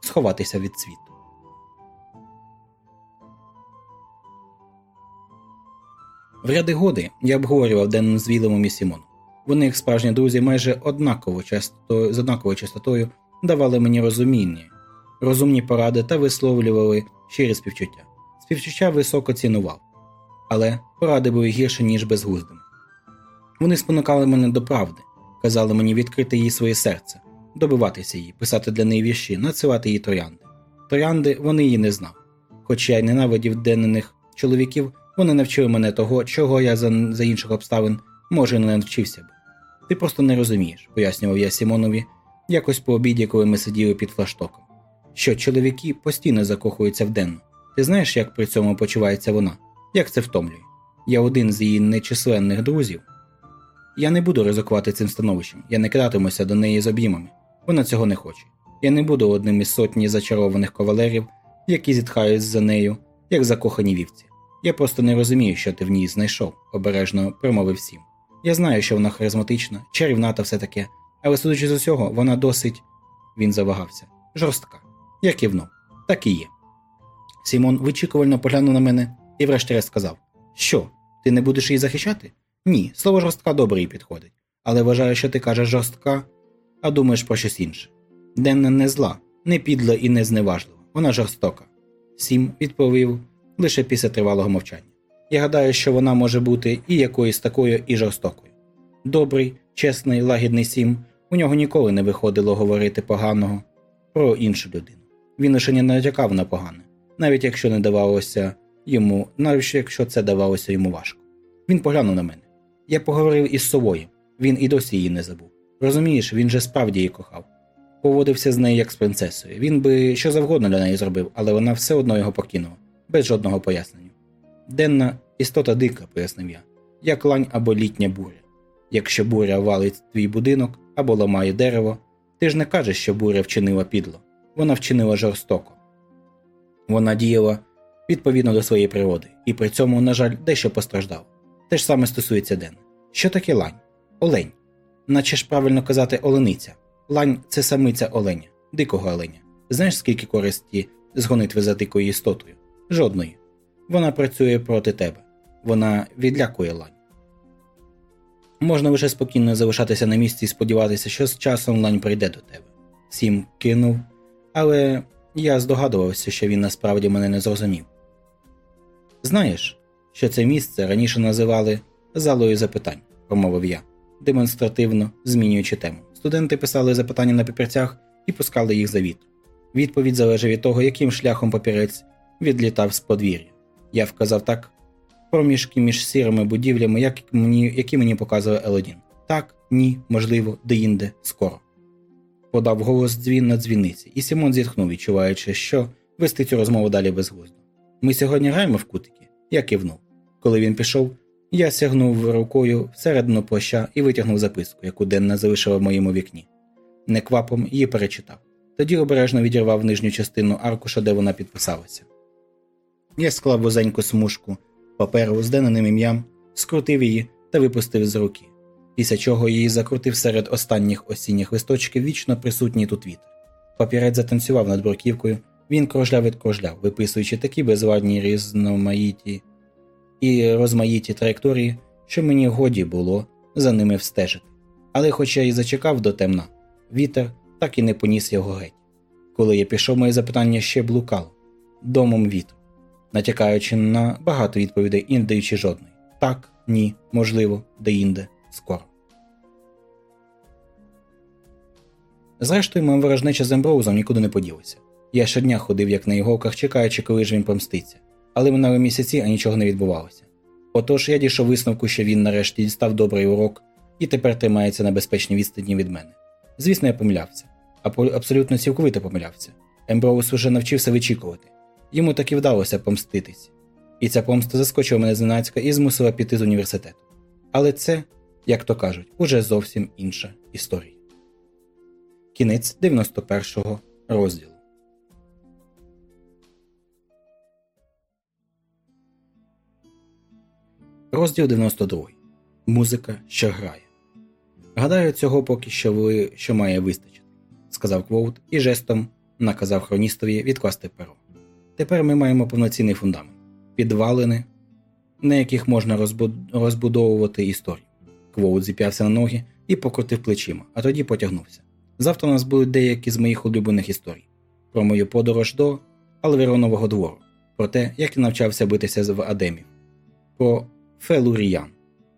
сховатися від світу. В ряди годи я обговорював Денну з Вілемом і Сімоном. Вони, як справжні друзі, майже однаково часто, з однаковою частотою давали мені розуміння, розумні поради та висловлювали щирі співчуття. Співчуття високо цінував, але поради були гірше, ніж безглуздими. Вони спонукали мене до правди, казали мені відкрити їй своє серце, добиватися її, писати для неї вірші, надсилати їй троянди. Троянди вони її не знав. Хоч я й ненавидів денних чоловіків, вони навчили мене того, чого я за, за інших обставин може не навчився б. Ти просто не розумієш, пояснював я Сімонові якось по обіді, коли ми сиділи під флаштоком. Що чоловіки постійно закохуються в денну. Ти знаєш, як при цьому почувається вона? Як це втомлює? Я один з її нечисленних друзів. Я не буду ризикувати цим становищем, я не кидатимуся до неї з обіймами. Вона цього не хоче. Я не буду одним із сотні зачарованих кавалерів, які зітхають за нею, як закохані вівці. Я просто не розумію, що ти в ній знайшов, обережно промовив сім. Я знаю, що вона харизматична, чарівна та все таке, але судячи з усього, вона досить. Він завагався. Жорстка. Я кивнув. Так і є. Сімон вичікувально поглянув на мене і врешті-решт сказав: Що, ти не будеш її захищати? Ні, слово жорстка добре їй підходить. Але вважаю, що ти кажеш жорстка, а думаєш про щось інше. Денна не зла, не підла і не зневажлива. Вона жорстока. Сім відповів лише після тривалого мовчання. Я гадаю, що вона може бути і якоюсь такою, і жорстокою. Добрий, чесний, лагідний сім, у нього ніколи не виходило говорити поганого про іншу людину. Він лише не натякав на погане, навіть якщо не давалося йому, навіть якщо це давалося йому важко. Він поглянув на мене. Я поговорив із совою, він і досі її не забув. Розумієш, він же справді її кохав. Поводився з нею як з принцесою. Він би що завгодно для неї зробив, але вона все одно його покинула, без жодного пояснення. Денна істота дика, пояснив я, як лань або літня буря. Якщо буря валить твій будинок або ламає дерево, ти ж не кажеш, що буря вчинила підло, вона вчинила жорстоко. Вона діяла відповідно до своєї природи, і при цьому, на жаль, дещо постраждав. Те ж саме стосується Ден. Що таке лань? Олень. Наче ж правильно казати олениця. Лань це самиця оленя, дикого оленя. Знаєш, скільки користі з гонитви за дикою істотою? Жодної. Вона працює проти тебе, вона відлякує лань. Можна лише спокійно залишатися на місці і сподіватися, що з часом лань прийде до тебе. Сім кинув, але я здогадувався, що він насправді мене не зрозумів. Знаєш, що це місце раніше називали залою запитань, промовив я, демонстративно змінюючи тему. Студенти писали запитання на папірцях і пускали їх за вітер. Відповідь залежить від того, яким шляхом папірець відлітав з подвір'я. Я вказав так проміжки між сірими будівлями, як мені, які мені показує Елодін. Так, ні, можливо, деінде, скоро. Подав голос дзвін на дзвіниці, і Сімон зітхнув, відчуваючи, що вести цю розмову далі безглуздо. Ми сьогодні граємо в кутики, я кивнув. Коли він пішов, я сягнув рукою всередину плаща і витягнув записку, яку Денна залишила в моєму вікні. Неквапом її перечитав. Тоді обережно відірвав нижню частину аркуша, де вона підписалася. Я склав вузеньку смужку паперу з денним ім'ям, скрутив її та випустив з руки, після чого її закрутив серед останніх осінніх листочків вічно присутній тут вітер. Папірець затанцював над бруківкою, він кружляв від кружляв, виписуючи такі безладні різноманіті і розмаїті траєкторії, що мені годі було за ними встежити. Але, хоча й зачекав до темна, вітер так і не поніс його геть. Коли я пішов, моє запитання ще блукало домом вітру, натякаючи на багато відповідей і не даючи жодної так, ні, можливо, деінде, скоро. Зрештою, моя ворожнеча з Емброузом нікуди не поділася. Я щодня ходив, як на іголках, чекаючи, коли ж він помститься, але минали місяці, а нічого не відбувалося. Отож я дійшов висновку, що він нарешті дістав добрий урок і тепер тримається на безпечній відстані від мене. Звісно, я помилявся, абсолютно цілковито помилявся. Емброуз уже навчився вичікувати. Йому так і вдалося помститись. І ця помста заскочила мене зненацька і змусила піти з університету. Але це, як то кажуть, уже зовсім інша історія. Кінець 91-го розділу. Розділ 92. Музика, що грає. Гадаю, цього поки що ви що має вистачити, сказав Квоут і жестом наказав хроністові відкласти перо. Тепер ми маємо повноцінний фундамент, підвалини, на яких можна розбудовувати історію. Квоут зіп'явся на ноги і покрутив плечима, а тоді потягнувся. Завтра у нас будуть деякі з моїх улюблених історій про мою подорож до Алверонового двору, про те, як я навчався битися в Адемів, про Фелуріян.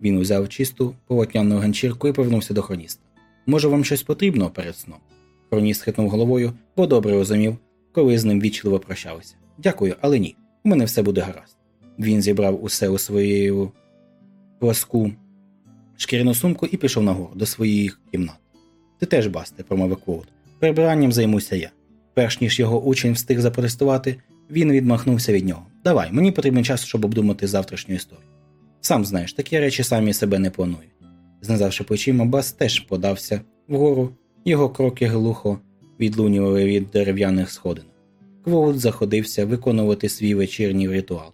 Він узяв чисту полотняну ганчірку і повернувся до хроніста. Може, вам щось потрібно перед сном? Хроніст хитнув головою, бо добре розумів, коли з ним вічливо прощалися. Дякую, але ні. У мене все буде гаразд. Він зібрав усе у свою пласку шкіряну сумку і пішов нагору до своїх кімнат. Ти теж, басте, промовив Квоут. Прибиранням займуся я. Перш ніж його учень встиг запротестувати, він відмахнувся від нього. Давай, мені потрібен час, щоб обдумати завтрашню історію. Сам знаєш, такі речі самі себе не планують. Знизавши плечима, бас теж подався вгору, його кроки глухо відлунювали від дерев'яних сходинок. Квоут заходився виконувати свій вечірній ритуал.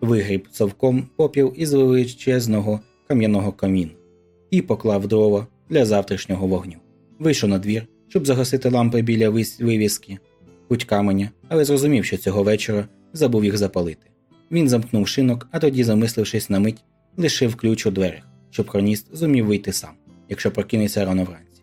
Вигріб совком попіл із величезного кам'яного каміну і поклав дрова для завтрашнього вогню. Вийшов на двір, щоб загасити лампи біля вивіски, путь каменя, але зрозумів, що цього вечора забув їх запалити. Він замкнув шинок, а тоді, замислившись на мить, лишив ключ у дверях, щоб хроніст зумів вийти сам, якщо прокинеться рано вранці.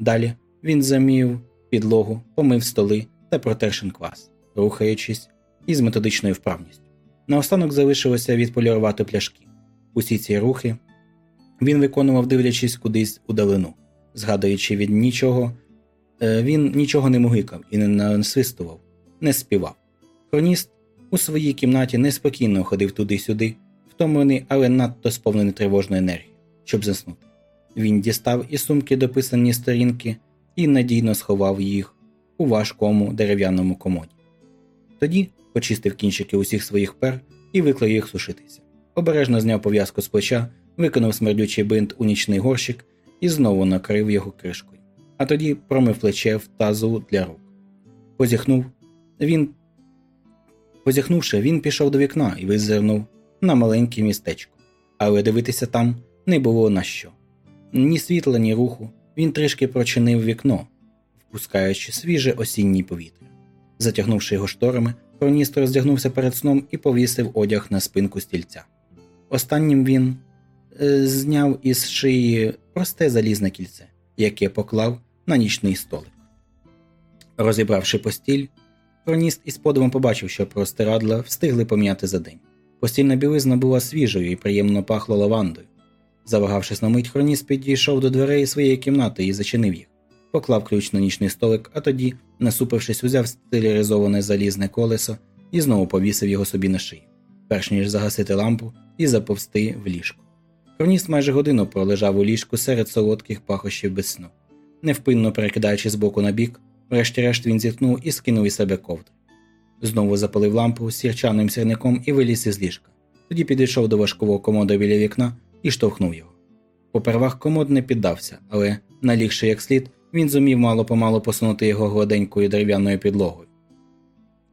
Далі він замів підлогу, помив столи та протер шинквас, рухаючись із методичною вправністю. Наостанок залишилося відполірувати пляшки. Усі ці рухи він виконував, дивлячись кудись у далину, згадуючи від нічого, е, він нічого не мугикав і не насвистував, не співав. Хроніст у своїй кімнаті неспокійно ходив туди-сюди, втомлений, але надто сповнений тривожної енергії, щоб заснути. Він дістав із сумки дописані сторінки і надійно сховав їх у важкому дерев'яному комоді. Тоді почистив кінчики усіх своїх пер і виклав їх сушитися. Обережно зняв пов'язку з плеча, виконав смердючий бинт у нічний горщик і знову накрив його кришкою. А тоді промив плече в тазу для рук. Позіхнув, він Позіхнувши, він пішов до вікна і визирнув на маленьке містечко, але дивитися там не було на що. Ні світла, ні руху, він трішки прочинив вікно, впускаючи свіже осіннє повітря. Затягнувши його шторами, Хроніст роздягнувся перед сном і повісив одяг на спинку стільця. Останнім він е, зняв із шиї просте залізне кільце, яке поклав на нічний столик. Розібравши постіль, хроніст із подивом побачив, що простирадла встигли пом'яти за день. Постільна білизна була свіжою і приємно пахло лавандою. Завагавшись на мить, хроніст підійшов до дверей своєї кімнати і зачинив їх, поклав ключ на нічний столик, а тоді, насупившись, узяв стиляризоване залізне колесо і знову повісив його собі на шию, перш ніж загасити лампу і заповзти в ліжко. Хроніст майже годину пролежав у ліжку серед солодких пахощів без сну. Невпинно перекидаючи з боку на бік, врешті-решт він зіткнув і скинув із себе ковдри. Знову запалив лампу сірчаним сірником і виліз із ліжка. Тоді підійшов до важкого комода біля вікна і штовхнув його. Попервах комод не піддався, але, налігши як слід, він зумів мало помалу посунути його гладенькою дерев'яною підлогою.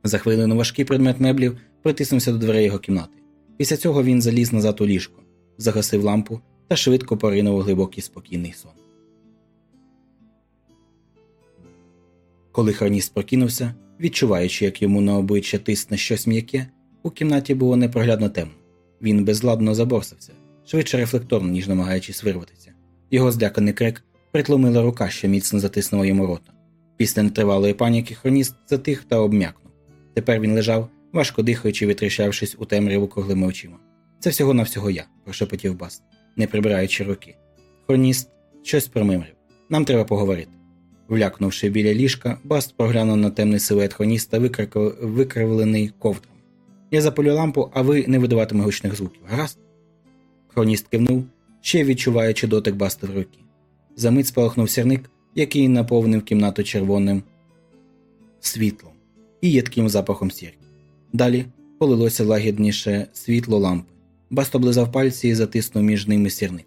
За хвилину важкий предмет меблів притиснувся до дверей його кімнати. Після цього він заліз назад у ліжко, загасив лампу та швидко поринув у глибокий спокійний сон. Коли хроніст прокинувся, відчуваючи, як йому на обличчя тисне щось м'яке, у кімнаті було непроглядно темно. Він безладно заборсався, швидше рефлекторно, ніж намагаючись вирватися. Його зляканий крик притломила рука, що міцно затиснула йому рота. Після нетривалої паніки хроніст затих та обм'якнув. Тепер він лежав, важко дихаючи, витріщавшись у темряву круглими очима. Це всього навсього я, прошепотів Баст, не прибираючи руки. Хроніст щось промимрив. Нам треба поговорити. Влякнувши біля ліжка, Баст проглянув на темний силует хроніста, викривлений ковдром. Я запалю лампу, а ви не видаватиме гучних звуків. Гаразд? Хроніст кивнув, ще відчуваючи дотик Баста в руки. Замить спалахнув сірник, який наповнив кімнату червоним світлом і єдким запахом сірки. Далі полилося лагідніше світло лампи. Баст облизав пальці і затиснув між ними сірник.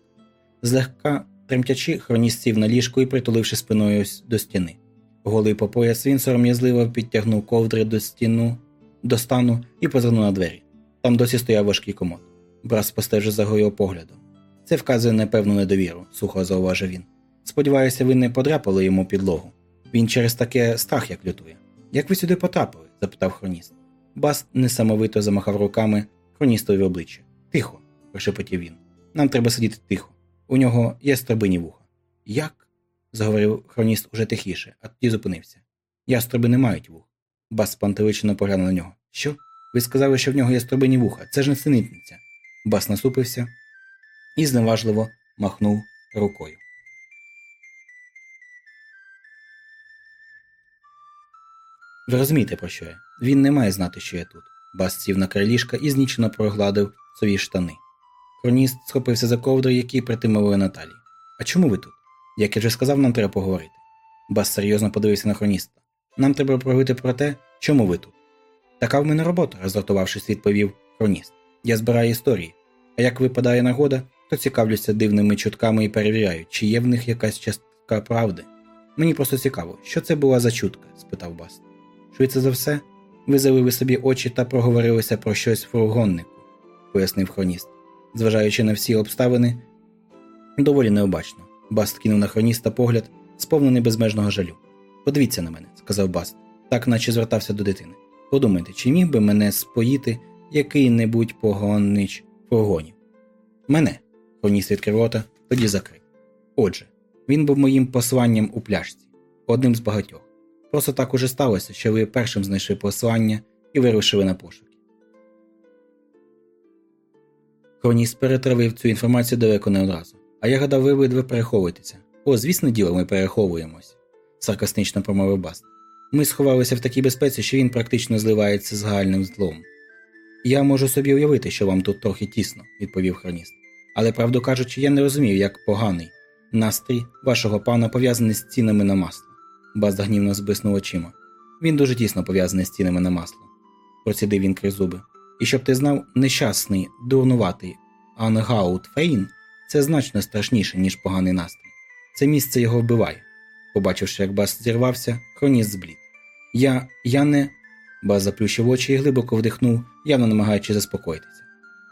Злегка тремтячи, хроніст сів на ліжку і притуливши спиною до стіни. Голий по пояс він сором'язливо підтягнув ковдри до стіну, до стану і позирнув на двері. Там досі стояв важкий комод. Брас спостежив за його поглядом. Це вказує на певну недовіру, сухо зауважив він. Сподіваюся, ви не подряпали йому підлогу. Він через таке страх як лютує. Як ви сюди потрапили? запитав хроніст. Бас несамовито замахав руками хроністові обличчя. Тихо, прошепотів він. Нам треба сидіти тихо. У нього є стрибині вуха. Як? заговорив хроніст уже тихіше, а тоді зупинився. Ястроби не мають вух. Бас спантеличено поглянув на нього. Що? Ви сказали, що в нього є струбині вуха. Це ж не синитниця. Бас насупився і зневажливо махнув рукою. Ви розумієте, про що я? Він не має знати, що я тут. Бас сів на край ліжка і знічено прогладив свої штани. Хроніст схопився за ковдру, які притимували Наталі. А чому ви тут? Як я вже сказав, нам треба поговорити. Бас серйозно подивився на хроніста. Нам треба поговорити про те, чому ви тут. Така в мене робота, роздратувавшись, відповів хроніст. Я збираю історії, а як випадає нагода, то цікавлюся дивними чутками і перевіряю, чи є в них якась частка правди. Мені просто цікаво, що це була за чутка? спитав Баст. Швидше за все, ви залили собі очі та проговорилися про щось фургоннику, пояснив хроніст. Зважаючи на всі обставини, доволі необачно. Баст кинув на хроніста погляд, сповнений безмежного жалю. Подивіться на мене, сказав Баст, так наче звертався до дитини. Подумайте, чи міг би мене споїти який-небудь погонич фургонів? Мене, хроніст відкрив рота, тоді закрив. Отже, він був моїм посланням у пляшці, одним з багатьох. Просто так уже сталося, що ви першим знайшли послання і вирушили на пошуки. Хроніст перетравив цю інформацію далеко не одразу. А я гадав, ви обидва переховуєтеся. О, звісно діло, ми переховуємось, саркастично промовив Баст. Ми сховалися в такій безпеці, що він практично зливається з гальним злом. Я можу собі уявити, що вам тут трохи тісно, відповів хроніст. Але, правду кажучи, я не розумів, як поганий настрій вашого пана пов'язаний з цінами на масло. Баст гнівно зблиснув очима. Він дуже тісно пов'язаний з цінами на масло, процідив він крізь зуби. І щоб ти знав, нещасний, дурнуватий Ангаут Фейн це значно страшніше, ніж поганий настрій. Це місце його вбиває. Побачивши, як Баст зірвався, хроніст зблід. Я я не. Бас заплющив очі і глибоко вдихнув, явно намагаючись заспокоїтися.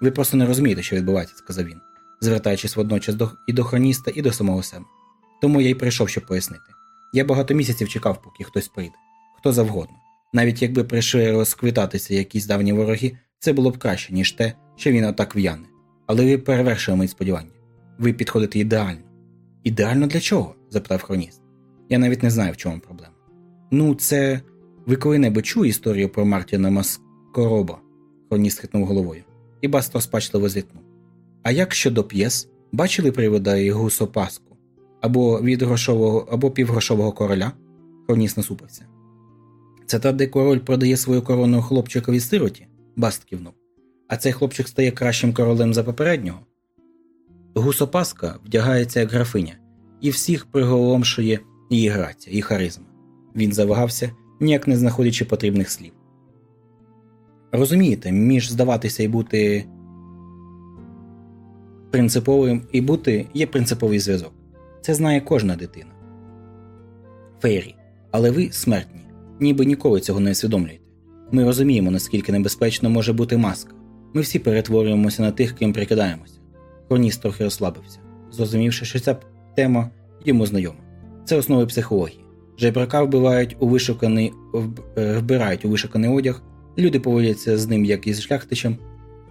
Ви просто не розумієте, що відбувається, сказав він, звертаючись водночас до, і до хроніста, і до самого себе. Тому я й прийшов, щоб пояснити. Я багато місяців чекав, поки хтось прийде, хто завгодно. Навіть якби прийшли розквітатися якісь давні вороги, це було б краще, ніж те, що він отак в'яне. Але ви перевершили мої сподівання. Ви підходите ідеально. Ідеально для чого? запитав хроніст. Я навіть не знаю, в чому проблема. Ну, це. Ви коли-небудь чули історію про Мартіна Маскороба? Хроніст хитнув головою. І Басто спачливо зітнув. А як щодо п'єс, бачили привода і гусопаску? Або від грошового, або півгрошового короля? Хроніст насупився. Це та, де король продає свою корону хлопчикові сироті? Баст. А цей хлопчик стає кращим королем за попереднього? Гусопаска вдягається як графиня, і всіх приголомшує її грація, і харизма. Він завагався, ніяк не знаходячи потрібних слів. Розумієте, між здаватися і бути принциповим і бути є принциповий зв'язок. Це знає кожна дитина. Фейрі, але ви смертні, ніби ніколи цього не усвідомлюєте. Ми розуміємо, наскільки небезпечно може бути маска. Ми всі перетворюємося на тих, ким прикидаємося. Хроніст трохи розслабився, зрозумівши, що ця тема йому знайома. Це основи психології. Жебрака вбивають у вишуканий, е, вбирають у вишуканий одяг, люди поводяться з ним як із шляхтичем,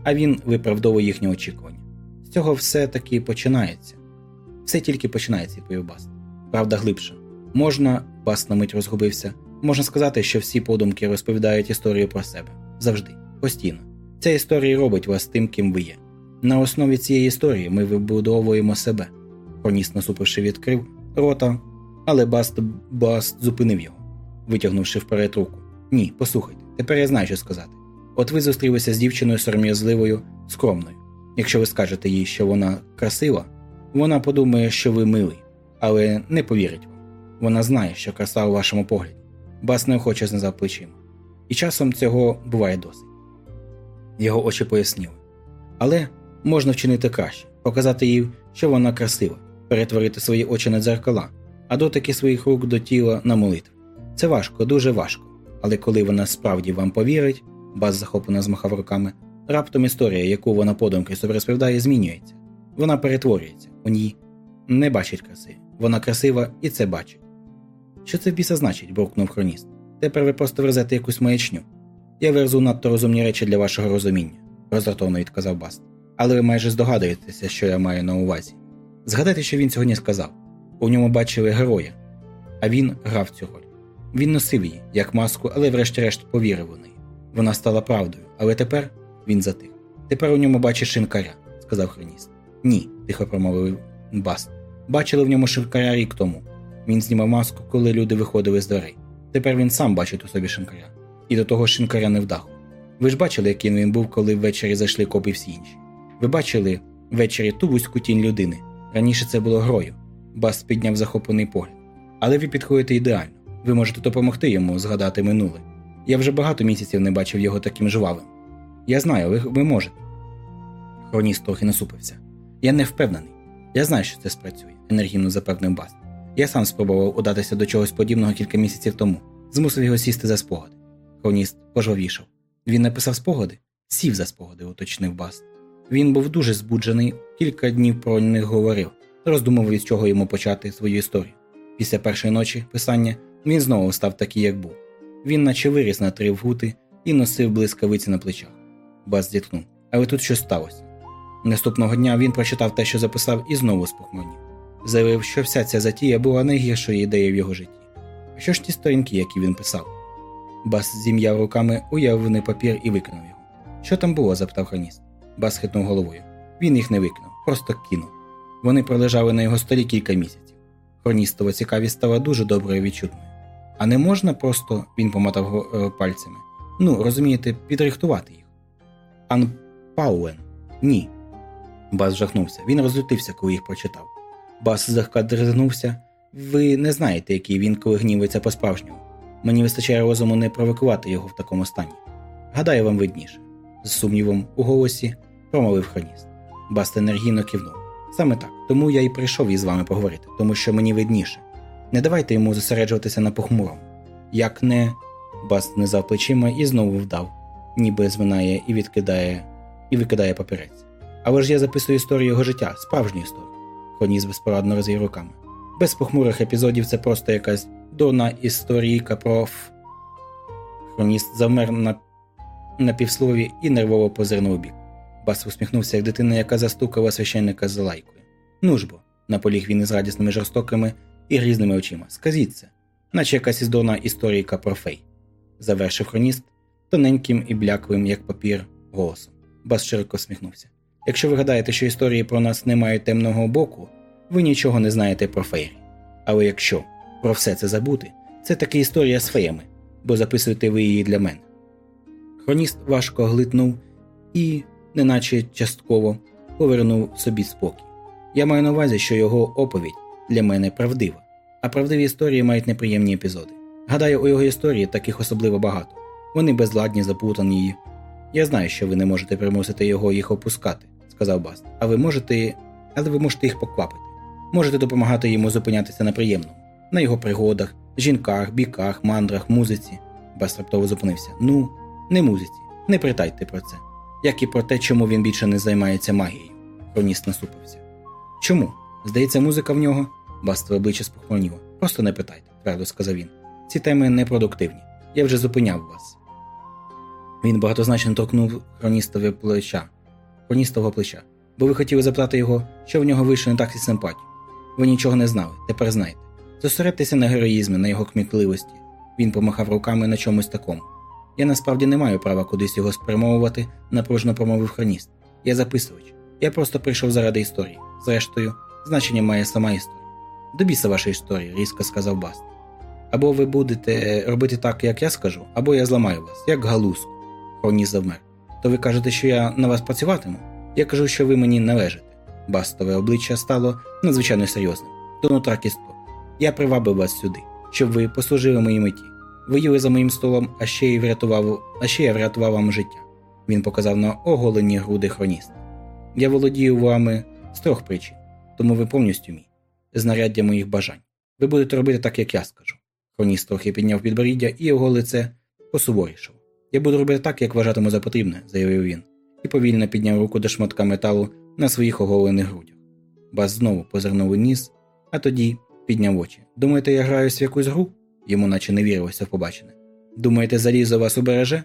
а він виправдовує їхні очікування. З цього все таки починається. Все тільки починається, відповів Баст. Правда, глибше. Можна, Баст на мить розгубився, можна сказати, що всі подумки розповідають історію про себе завжди, постійно. Ця історія робить вас тим, ким ви є. На основі цієї історії ми вибудовуємо себе. Хроніст, насупивши, відкрив рота, але Баст Баст зупинив його, витягнувши вперед руку. Ні, послухайте, тепер я знаю, що сказати. От ви зустрілися з дівчиною сором'язливою, скромною. Якщо ви скажете їй, що вона красива, вона подумає, що ви милий, але не повірить вам. Вона знає, що краса у вашому погляді. Бас неохоче знизав плечима. І часом цього буває досить. Його очі пояснили. Але можна вчинити краще, показати їй, що вона красива, перетворити свої очі на дзеркала, а дотики своїх рук до тіла на молитву. Це важко, дуже важко. Але коли вона справді вам повірить, Бас захоплено змахав руками, раптом історія, яку вона подумки собі розповідає, змінюється. Вона перетворюється, у ній не бачить краси. Вона красива і це бачить. Що це біса значить? буркнув хроніст. Тепер ви просто верзете якусь маячню. Я верзу надто розумні речі для вашого розуміння, роздратовано відказав Баст. Але ви майже здогадуєтеся, що я маю на увазі. Згадайте, що він сьогодні сказав у ньому бачили героя, а він грав цю роль. Він носив її, як маску, але врешті-решт повірив у неї. Вона стала правдою, але тепер він затих. Тепер у ньому бачить шинкаря, сказав хроніст. Ні, тихо промовив Баст. Бачили в ньому шинкаря рік тому. Він знімав маску, коли люди виходили з дверей. Тепер він сам бачить у собі шинкаря. І до того шинкаря не вдаху. Ви ж бачили, яким він був, коли ввечері зайшли копи всі інші. Ви бачили ввечері ту вузьку тінь людини. Раніше це було грою. Баст підняв захоплений погляд. Але ви підходите ідеально. Ви можете допомогти йому згадати минуле. Я вже багато місяців не бачив його таким жвавим. Я знаю, ви, ви можете. Хроніст трохи насупився. Я не впевнений. Я знаю, що це спрацює, енергійно запевнив Баст. Я сам спробував удатися до чогось подібного кілька місяців тому, змусив його сісти за спогади. Хроніст пожовішав. Він написав спогади? Сів за спогади, уточнив Баст. Він був дуже збуджений, кілька днів про них говорив, роздумав, від чого йому почати свою історію. Після першої ночі писання він знову став такий, як був. Він наче виріс на три вгути і носив блискавиці на плечах. Бас зітхнув. Але тут щось сталося. Наступного дня він прочитав те, що записав, і знову спохмурнів. Заявив, що вся ця затія була найгіршою ідеєю в його житті. А що ж ті сторінки, які він писав? Бас зім'яв руками уявлений папір і викинув його. Що там було? запитав хроніст. Бас хитнув головою. Він їх не викинув, просто кинув. Вони пролежали на його столі кілька місяців. Хроністова цікавість стала дуже доброю відчутною. А не можна просто, він помотав е, пальцями. Ну, розумієте, підрихтувати їх. Ан Пауен. Ні. Бас жахнувся. Він розлютився, коли їх прочитав. Бас злегка дригнувся. Ви не знаєте, який він, коли гнівиться по-справжньому. Мені вистачає розуму не провокувати його в такому стані. Гадаю, вам видніше. З сумнівом у голосі промовив хроніст. Баст енергійно кивнув. Саме так, тому я й прийшов із вами поговорити, тому що мені видніше. Не давайте йому зосереджуватися на похмурому. Як не. Баст знизав плечима і знову вдав, ніби зминає і відкидає, і викидає папірець. Але ж я записую історію його життя, справжню історію. Хроніс безпорадно розвів руками. Без похмурих епізодів це просто якась дурна історійка про. Хроніст завмер на, на півслові і нервово позирнув бік. Бас усміхнувся, як дитина, яка застукала священника за лайкою. Ну ж бо, наполіг він із радісними жорстокими і грізними очима. Скажіть це, наче якась іздорна історійка про фей. Завершив хроніст тоненьким і бляклим, як папір, голосом. Бас широко всміхнувся. Якщо ви гадаєте, що історії про нас не мають темного боку, ви нічого не знаєте про фейрі. Але якщо про все це забути, це таки історія з феями, бо записуєте ви її для мене. Хроніст важко глитнув і, неначе частково, повернув собі спокій. Я маю на увазі, що його оповідь для мене правдива, а правдиві історії мають неприємні епізоди. Гадаю, у його історії таких особливо багато. Вони безладні, заплутані. Я знаю, що ви не можете примусити його їх опускати, сказав Баст. А ви можете. Але ви можете їх поквапити. Можете допомагати йому зупинятися на приємному, на його пригодах, жінках, біках, мандрах, музиці. Баст раптово зупинився. Ну, не музиці, не притайте про це, як і про те, чому він більше не займається магією. Хроніст насупився. Чому? Здається, музика в нього. Бастове обличчя спохмурніло. Просто не питайте, твердо сказав він. Ці теми непродуктивні. Я вже зупиняв вас. Він багатозначно торкнув хроністове плеча, хроністового плеча, бо ви хотіли запитати його, що в нього вийшло не так із симпатію. Ви нічого не знали, тепер знаєте. Зосередьтеся на героїзмі, на його кмітливості. Він помахав руками на чомусь такому. Я насправді не маю права кудись його спрямовувати, напружно промовив хроніст. Я записувач. Я просто прийшов заради історії. Зрештою, значення має сама історія. Добіся вашої історії, різко сказав Баст. Або ви будете робити так, як я скажу, або я зламаю вас, як галузку. Хроніст завмер. То ви кажете, що я на вас працюватиму? Я кажу, що ви мені належите. Бастове обличчя стало надзвичайно серйозним. До нутра кісток. Я привабив вас сюди, щоб ви послужили моїй меті. Ви їли за моїм столом, а ще й врятував, а ще я врятував вам життя. Він показав на оголені груди хроніста. Я володію вами з трьох причин, тому ви повністю мій, знаряддя моїх бажань. Ви будете робити так, як я скажу. Хроніст трохи підняв підборіддя і його лице посуворішав. Я буду робити так, як вважатиму за потрібне, заявив він, і повільно підняв руку до шматка металу на своїх оголених грудях. Бас знову позирнув у ніс, а тоді підняв очі. Думаєте, я граюсь в якусь гру? Йому наче не вірилося в побачене. Думаєте, залізо вас убереже?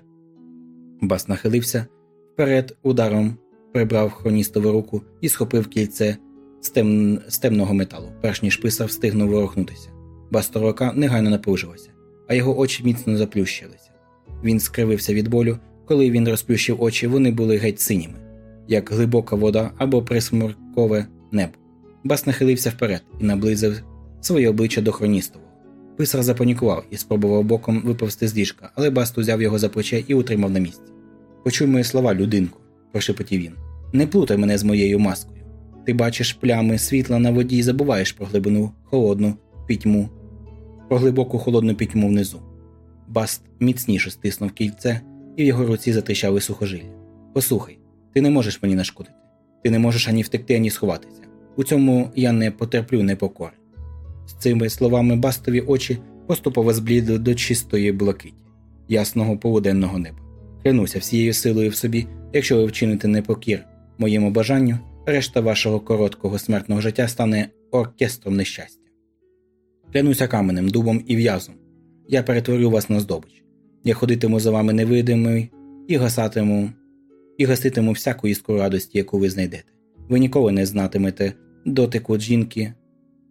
Бас нахилився вперед, ударом прибрав хроністову руку і схопив кільце з, тем... з темного металу, перш ніж писар встигнув ворухнутися. Бастова рука негайно напружилася, а його очі міцно заплющилися. Він скривився від болю, коли він розплющив очі, вони були геть синіми, як глибока вода або присмуркове небо. Бас нахилився вперед і наблизив своє обличчя до хроністового. Писар запанікував і спробував боком виповзти з ліжка, але Баст узяв його за плече і утримав на місці. Почуй мої слова, людинку, прошепотів він. Не плутай мене з моєю маскою. Ти бачиш плями світла на воді і забуваєш про глибину холодну пітьму, про глибоку холодну пітьму внизу. Баст міцніше стиснув кільце, і в його руці затріщали сухожилля. Послухай, ти не можеш мені нашкодити. Ти не можеш ані втекти, ані сховатися. У цьому я не потерплю непокори. З цими словами бастові очі поступово зблідли до чистої блакиті, ясного полуденного неба. Клянуся всією силою в собі, якщо ви вчините непокір моєму бажанню, решта вашого короткого смертного життя стане оркестром нещастя. Клянуся каменем, дубом і в'язом. Я перетворю вас на здобич. Я ходитиму за вами невидимий і гасатиму, і гаситиму всяку іскру радості, яку ви знайдете. Ви ніколи не знатимете дотику жінки,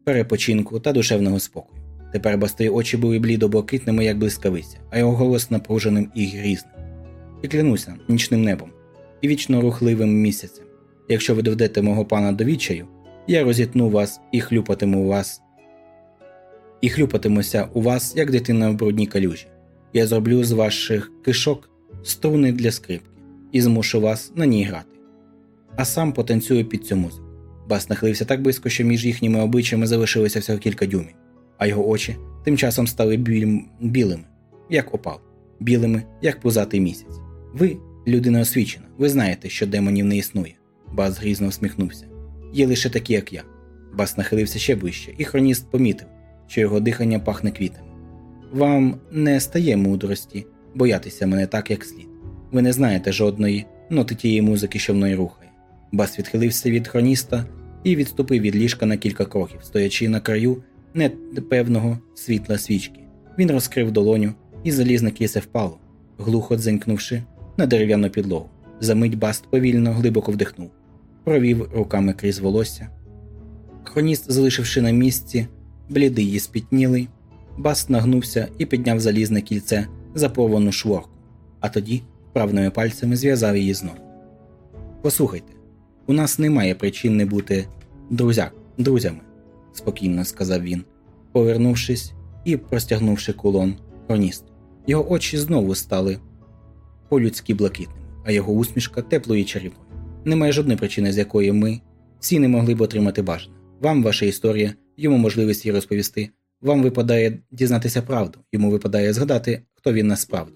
перепочинку та душевного спокою. Тепер бастої очі були блідо блакитними, як блискавиця, а його голос напруженим і грізним. І клянуся нічним небом і вічно рухливим місяцем. Якщо ви доведете мого пана до відчаю, я розітну вас і хлюпатиму вас, і хлюпатимуся у вас, як дитина в брудній калюжі. Я зроблю з ваших кишок струни для скрипки і змушу вас на ній грати. А сам потанцюю під цю музику. Бас нахилився так близько, що між їхніми обличчями залишилося всього кілька дюймів, а його очі тим часом стали біль... білими, як опал, білими, як пузатий місяць. Ви, людина освічена, ви знаєте, що демонів не існує. Бас грізно усміхнувся. Є лише такі, як я. Бас нахилився ще ближче, і хроніст помітив, що його дихання пахне квітами. Вам не стає мудрості боятися мене так, як слід. Ви не знаєте жодної ноти тієї музики, що мною рухає. Бас відхилився від хроніста і відступив від ліжка на кілька кроків, стоячи на краю непевного світла свічки. Він розкрив долоню, і залізне кільце впало, глухо дзенькнувши на дерев'яну підлогу. Замить Баст повільно, глибоко вдихнув, провів руками крізь волосся. Хроніст, залишивши на місці, блідий і спітнілий, Баст нагнувся і підняв залізне кільце за порвану шворку, а тоді вправними пальцями зв'язав її знов. Послухайте, у нас немає причин не бути друзя, друзями, спокійно сказав він, повернувшись і простягнувши кулон хроністу. Його очі знову стали по-людськи блакитними, а його усмішка теплою і чарівною. Немає жодної причини, з якої ми всі не могли б отримати бажане. Вам ваша історія, йому можливість її розповісти. Вам випадає дізнатися правду, йому випадає згадати, хто він насправді.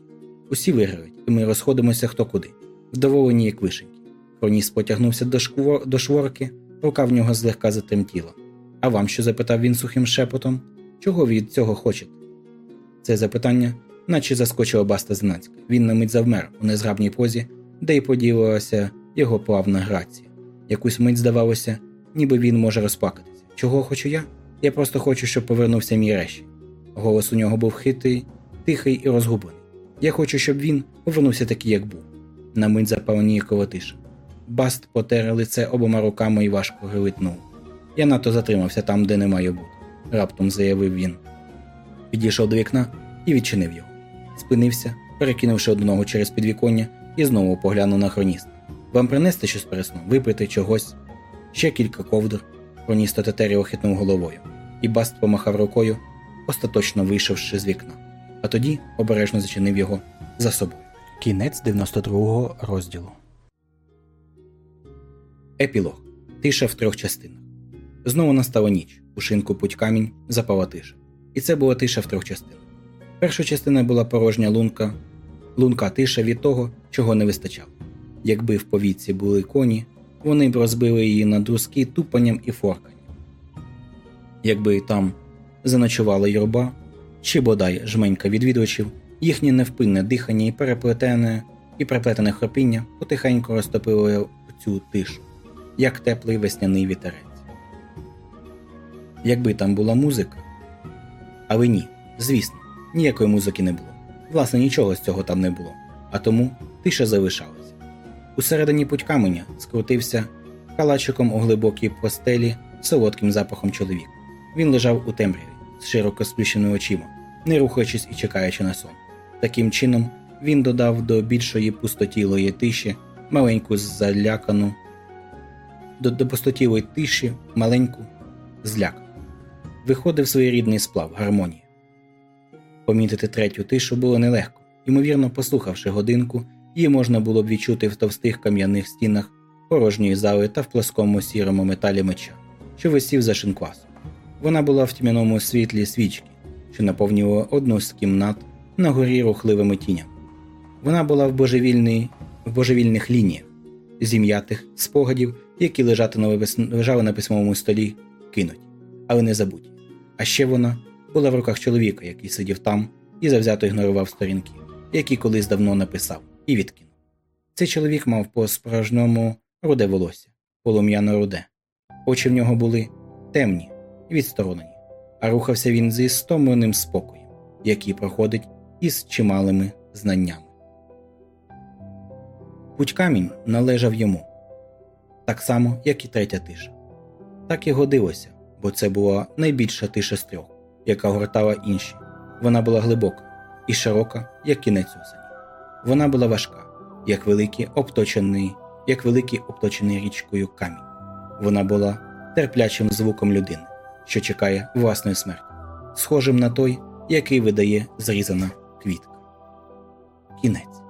Усі виграють, і ми розходимося хто куди, вдоволені як вишеньки. Хроніст потягнувся до, шквор... до шворки, рука в нього злегка затремтіла. А вам що? запитав він сухим шепотом? Чого ви від цього хочете? Це запитання, наче заскочило Баста знацька. Він на мить завмер у незграбній позі, де й поділилася його плавна грація. Якусь мить здавалося, ніби він може розплакатися. Чого хочу я? Я просто хочу, щоб повернувся мій речі. Голос у нього був хитий, тихий і розгублений. Я хочу, щоб він повернувся такий, як був. На мить запаленіє тиша. Баст потер лице обома руками і важко гривитнув. Я надто затримався там, де не маю бути, раптом заявив він. Підійшов до вікна і відчинив його. Спинився, перекинувши одну ногу через підвіконня, і знову поглянув на хроніст. Вам принести щось перед випити чогось? Ще кілька ковдр. Хроніст Тетеріо хитнув головою, і Баст помахав рукою, остаточно вийшовши з вікна, а тоді обережно зачинив його за собою. Кінець 92-го розділу. Епілог. Тиша в трьох частинах. Знову настала ніч. У шинку путь камінь запала тиша. І це була тиша в трьох частинах. Перша частина була порожня лунка, лунка тиша від того, чого не вистачало. Якби в повітці були коні, вони б розбили її на друзки тупанням і форканням. Якби там заночувала юрба чи бодай жменька відвідувачів, їхнє невпинне дихання і переплетене і переплетене хропіння потихеньку розтопили цю тишу, як теплий весняний вітерець. Якби там була музика, але ні, звісно, ніякої музики не було. Власне, нічого з цього там не було, а тому тиша залишалася. Усередині путь каменя скрутився калачиком у глибокій постелі солодким запахом чоловік. Він лежав у темряві з широко сплющеними очима, не рухаючись і чекаючи на сон. Таким чином, він додав до більшої пустотілої тиші маленьку залякану, до, до пустотілої тиші маленьку зляк. Виходив своєрідний сплав гармонії. Помітити третю тишу було нелегко, ймовірно, послухавши годинку, її можна було б відчути в товстих кам'яних стінах порожньої зали та в плоскому сірому металі меча, що висів за шинквасом. Вона була в тьмяному світлі свічки, що наповнювала одну з кімнат на горі рухливими тінями. Вона була в, в божевільних лініях, зім'ятих спогадів, які лежати на лежали на письмовому столі, кинуті, але не забуті. А ще вона була в руках чоловіка, який сидів там і завзято ігнорував сторінки, які колись давно написав і відкинув. Цей чоловік мав по справжньому руде волосся, полум'яно руде. Очі в нього були темні і відсторонені, а рухався він зі стомленим спокоєм, який проходить із чималими знаннями. Путь камінь належав йому так само, як і третя тиша. Так і годилося, бо це була найбільша тиша з трьох, яка огортала інші. Вона була глибока і широка, як кінець осені. Вона була важка, як великий обточений, як великий обточений річкою камінь. Вона була терплячим звуком людини, що чекає власної смерті, схожим на той, який видає зрізана квітка. Кінець.